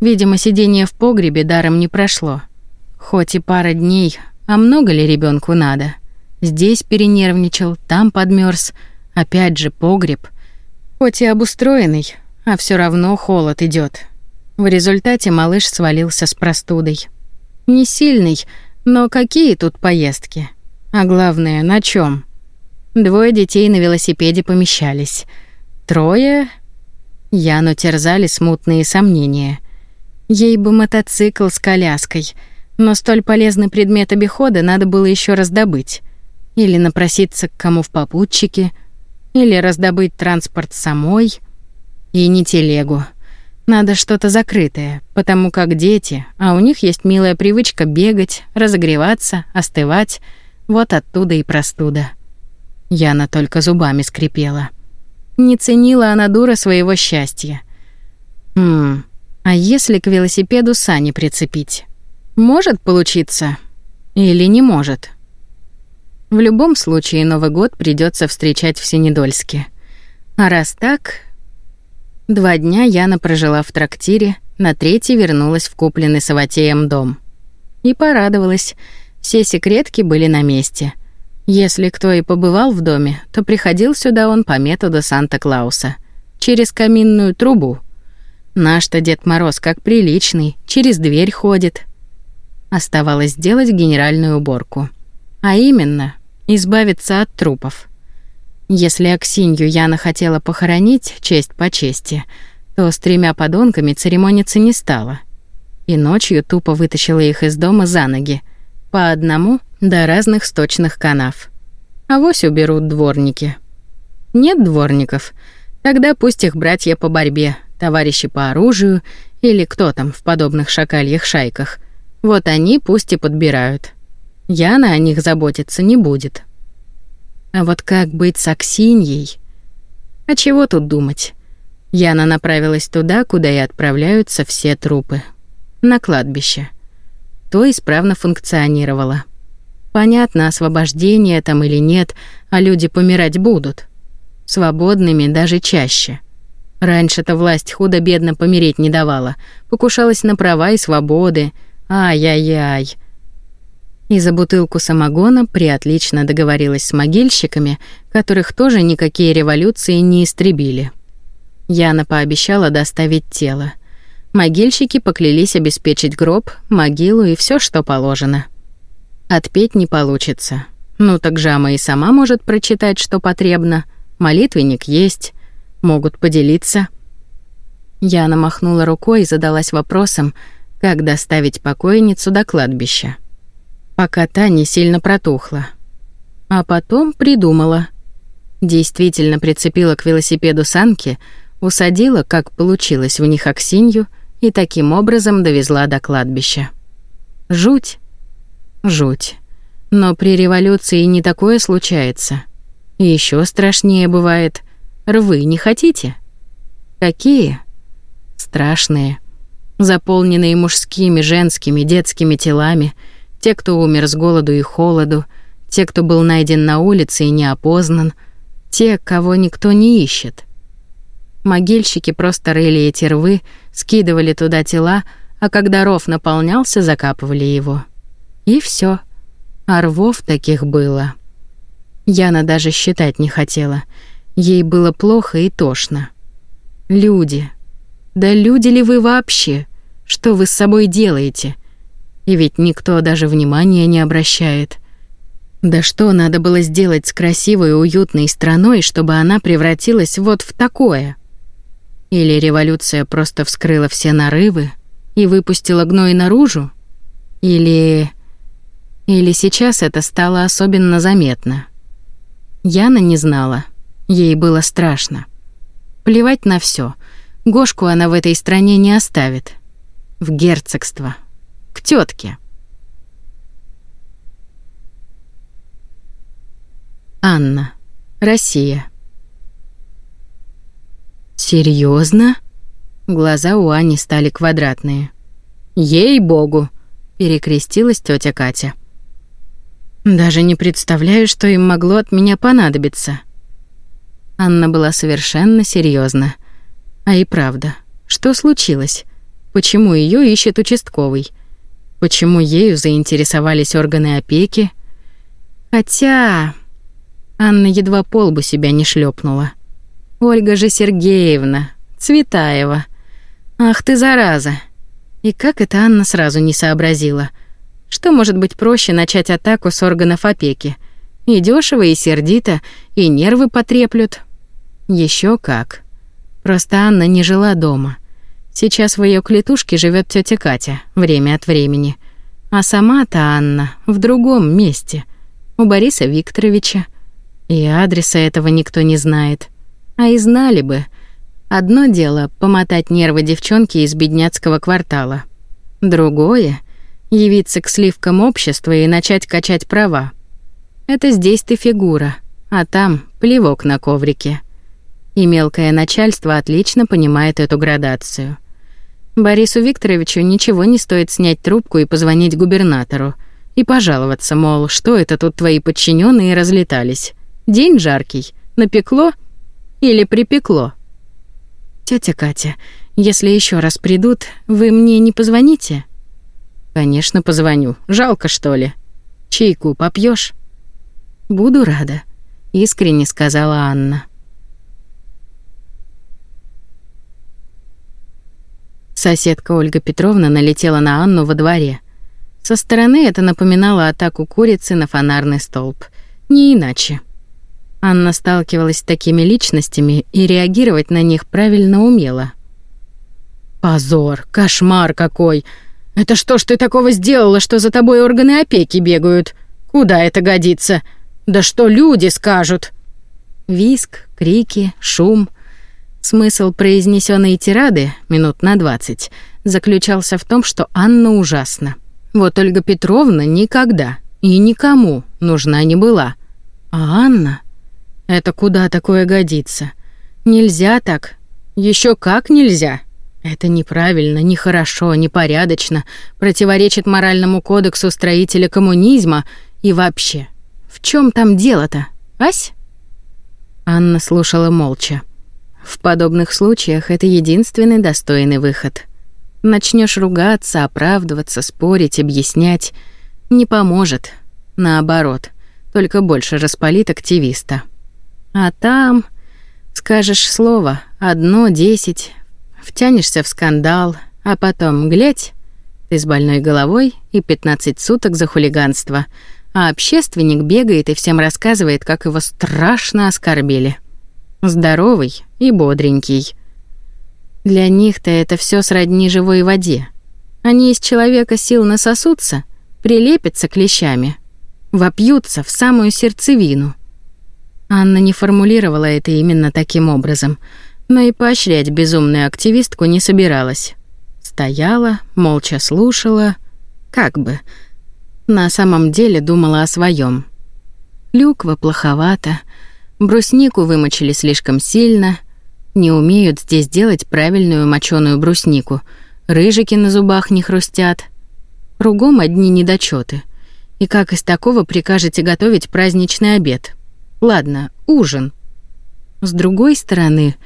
Видимо, сидение в погребе даром не прошло. Хоть и пара дней, а много ли ребенку надо? Здесь перенервничал, там подмерз, опять же погреб. Хоть и обустроенный, а все равно холод идет. В результате малыш свалился с простудой. Не сильный, но какие тут поездки? А главное, на чем? Двое детей на велосипеде помещались. Трое... Яну терзали смутные сомнения. Ей бы мотоцикл с коляской. Но столь полезный предмет обихода надо было еще раздобыть. Или напроситься к кому в попутчике, или раздобыть транспорт самой. И не телегу. Надо что-то закрытое, потому как дети, а у них есть милая привычка бегать, разогреваться, остывать. Вот оттуда и простуда. Яна только зубами скрипела. Не ценила она дура своего счастья. Хм, а если к велосипеду сани прицепить? Может получиться или не может? В любом случае Новый год придется встречать в Синедольске. А раз так... Два дня Яна прожила в трактире, на третий вернулась в купленный Саватеем дом. И порадовалась. Все секретки были на месте. Если кто и побывал в доме, то приходил сюда он по методу Санта-Клауса. Через каминную трубу. Наш-то Дед Мороз как приличный, через дверь ходит. Оставалось сделать генеральную уборку. А именно, избавиться от трупов. Если Аксинью Яна хотела похоронить честь по чести, то с тремя подонками церемониться не стала. И ночью тупо вытащила их из дома за ноги, по одному до разных сточных канав. А вось уберут дворники. Нет дворников, тогда пусть их братья по борьбе, товарищи по оружию или кто там в подобных шакальях шайках. Вот они пусть и подбирают. Яна о них заботиться не будет. А вот как быть с Аксиньей? А чего тут думать? Яна направилась туда, куда и отправляются все трупы. На кладбище. То исправно функционировало. Понятно, освобождение там или нет, а люди помирать будут. Свободными даже чаще. Раньше-то власть худо-бедно помереть не давала. Покушалась на права и свободы. Ай-яй-яй. И за бутылку самогона приотлично договорилась с могильщиками, которых тоже никакие революции не истребили. Яна пообещала доставить тело. Могильщики поклялись обеспечить гроб, могилу и все, что положено. Отпеть не получится. Ну так Жама и сама может прочитать, что потребно. Молитвенник есть. Могут поделиться. Яна махнула рукой и задалась вопросом, как доставить покойницу до кладбища пока та не сильно протухла. А потом придумала. Действительно прицепила к велосипеду санки, усадила, как получилось, в них Аксинью и таким образом довезла до кладбища. Жуть. Жуть. Но при революции не такое случается. И еще страшнее бывает. Рвы не хотите? Какие? Страшные. Заполненные мужскими, женскими, детскими телами — те, кто умер с голоду и холоду, те, кто был найден на улице и не опознан, те, кого никто не ищет. Могильщики просто рыли эти рвы, скидывали туда тела, а когда ров наполнялся, закапывали его. И все. А рвов таких было. Яна даже считать не хотела. Ей было плохо и тошно. Люди. Да люди ли вы вообще? Что вы с собой делаете? И ведь никто даже внимания не обращает. Да что надо было сделать с красивой и уютной страной, чтобы она превратилась вот в такое? Или революция просто вскрыла все нарывы и выпустила гной наружу? Или... Или сейчас это стало особенно заметно? Яна не знала. Ей было страшно. Плевать на все. Гошку она в этой стране не оставит. В герцогство, к тетке. Анна. Россия. Серьезно? Глаза у Ани стали квадратные. Ей-богу, перекрестилась тетя Катя. Даже не представляю, что им могло от меня понадобиться. Анна была совершенно серьезна. А и правда, что случилось? Почему ее ищет участковый? Почему ею заинтересовались органы опеки? Хотя Анна едва полбу себя не шлепнула. Ольга же Сергеевна, Цветаева. Ах ты зараза. И как это Анна сразу не сообразила? Что может быть проще начать атаку с органов опеки? И дешево, и сердито, и нервы потреплют. Еще как. Просто Анна не жила дома. Сейчас в ее клетушке живет тетя Катя, время от времени. А сама-то Анна в другом месте, у Бориса Викторовича. И адреса этого никто не знает. А и знали бы. Одно дело — помотать нервы девчонки из бедняцкого квартала. Другое — явиться к сливкам общества и начать качать права. Это здесь ты фигура, а там плевок на коврике. И мелкое начальство отлично понимает эту градацию. Борису Викторовичу ничего не стоит снять трубку и позвонить губернатору и пожаловаться, мол, что это тут твои подчиненные разлетались. День жаркий, напекло или припекло. Тетя Катя, если еще раз придут, вы мне не позвоните? Конечно, позвоню. Жалко, что ли? Чайку попьешь? Буду рада, искренне сказала Анна. Соседка Ольга Петровна налетела на Анну во дворе. Со стороны это напоминало атаку курицы на фонарный столб. Не иначе. Анна сталкивалась с такими личностями и реагировать на них правильно умела. «Позор! Кошмар какой! Это что ж ты такого сделала, что за тобой органы опеки бегают? Куда это годится? Да что люди скажут?» Виск, крики, шум. Смысл произнесенной тирады, минут на двадцать, заключался в том, что Анна ужасна. Вот Ольга Петровна никогда и никому нужна не была. А Анна... Это куда такое годится? Нельзя так. Еще как нельзя. Это неправильно, нехорошо, непорядочно, противоречит моральному кодексу строителя коммунизма и вообще. В чем там дело-то, Ась? Анна слушала молча. В подобных случаях это единственный достойный выход. Начнешь ругаться, оправдываться, спорить, объяснять не поможет. Наоборот, только больше распалит активиста. А там скажешь слово, одно, десять, втянешься в скандал, а потом, глядь, ты с больной головой и 15 суток за хулиганство, а общественник бегает и всем рассказывает, как его страшно оскорбили. Здоровый и бодренький. Для них-то это все сродни живой воде. Они из человека сил насосутся, прилепятся клещами, вопьются в самую сердцевину — Анна не формулировала это именно таким образом, но и поощрять безумную активистку не собиралась. Стояла, молча слушала, как бы. На самом деле думала о своем. Клюква плоховато, бруснику вымочили слишком сильно, не умеют здесь делать правильную моченую бруснику, рыжики на зубах не хрустят. Кругом одни недочеты. И как из такого прикажете готовить праздничный обед? Ладно, ужин. С другой стороны,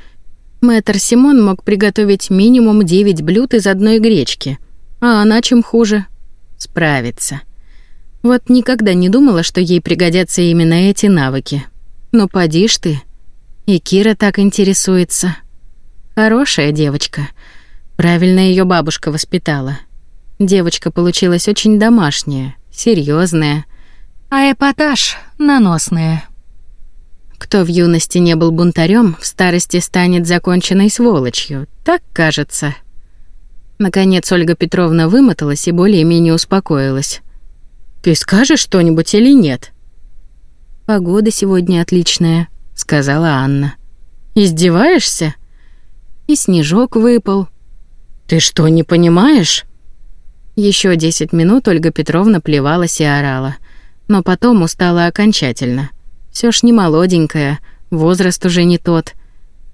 мэтр Симон мог приготовить минимум 9 блюд из одной гречки. А она чем хуже? Справится. Вот никогда не думала, что ей пригодятся именно эти навыки. Но поди ж ты. И Кира так интересуется. Хорошая девочка. Правильно ее бабушка воспитала. Девочка получилась очень домашняя, серьезная, а эпатаж наносная. Кто в юности не был бунтарем, в старости станет законченной сволочью. Так кажется. Наконец Ольга Петровна вымоталась и более-менее успокоилась. «Ты скажешь что-нибудь или нет?» «Погода сегодня отличная», — сказала Анна. «Издеваешься?» И снежок выпал. «Ты что, не понимаешь?» Еще десять минут Ольга Петровна плевалась и орала, но потом устала окончательно — все ж не молоденькая, возраст уже не тот.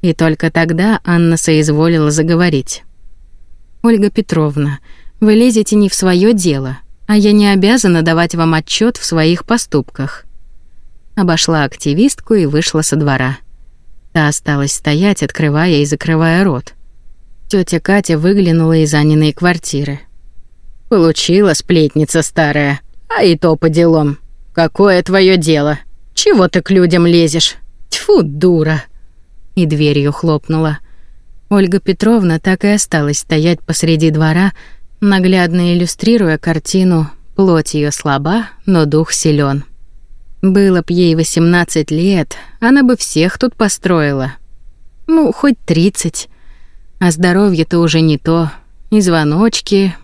И только тогда Анна соизволила заговорить. «Ольга Петровна, вы лезете не в свое дело, а я не обязана давать вам отчет в своих поступках». Обошла активистку и вышла со двора. Та осталась стоять, открывая и закрывая рот. Тётя Катя выглянула из Аниной квартиры. «Получила сплетница старая, а и то по делам. Какое твое дело?» Чего ты к людям лезешь? Тьфу, дура!» И дверью хлопнула. Ольга Петровна так и осталась стоять посреди двора, наглядно иллюстрируя картину «Плоть ее слаба, но дух силен. Было б ей 18 лет, она бы всех тут построила. Ну, хоть 30. А здоровье-то уже не то. И звоночки,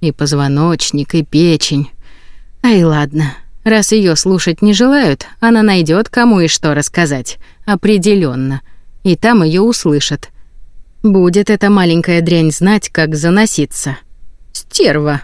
И позвоночник, и печень. Ай, ладно. Раз ее слушать не желают, она найдет кому и что рассказать. определенно, И там ее услышат. Будет эта маленькая дрянь знать, как заноситься. Стерва.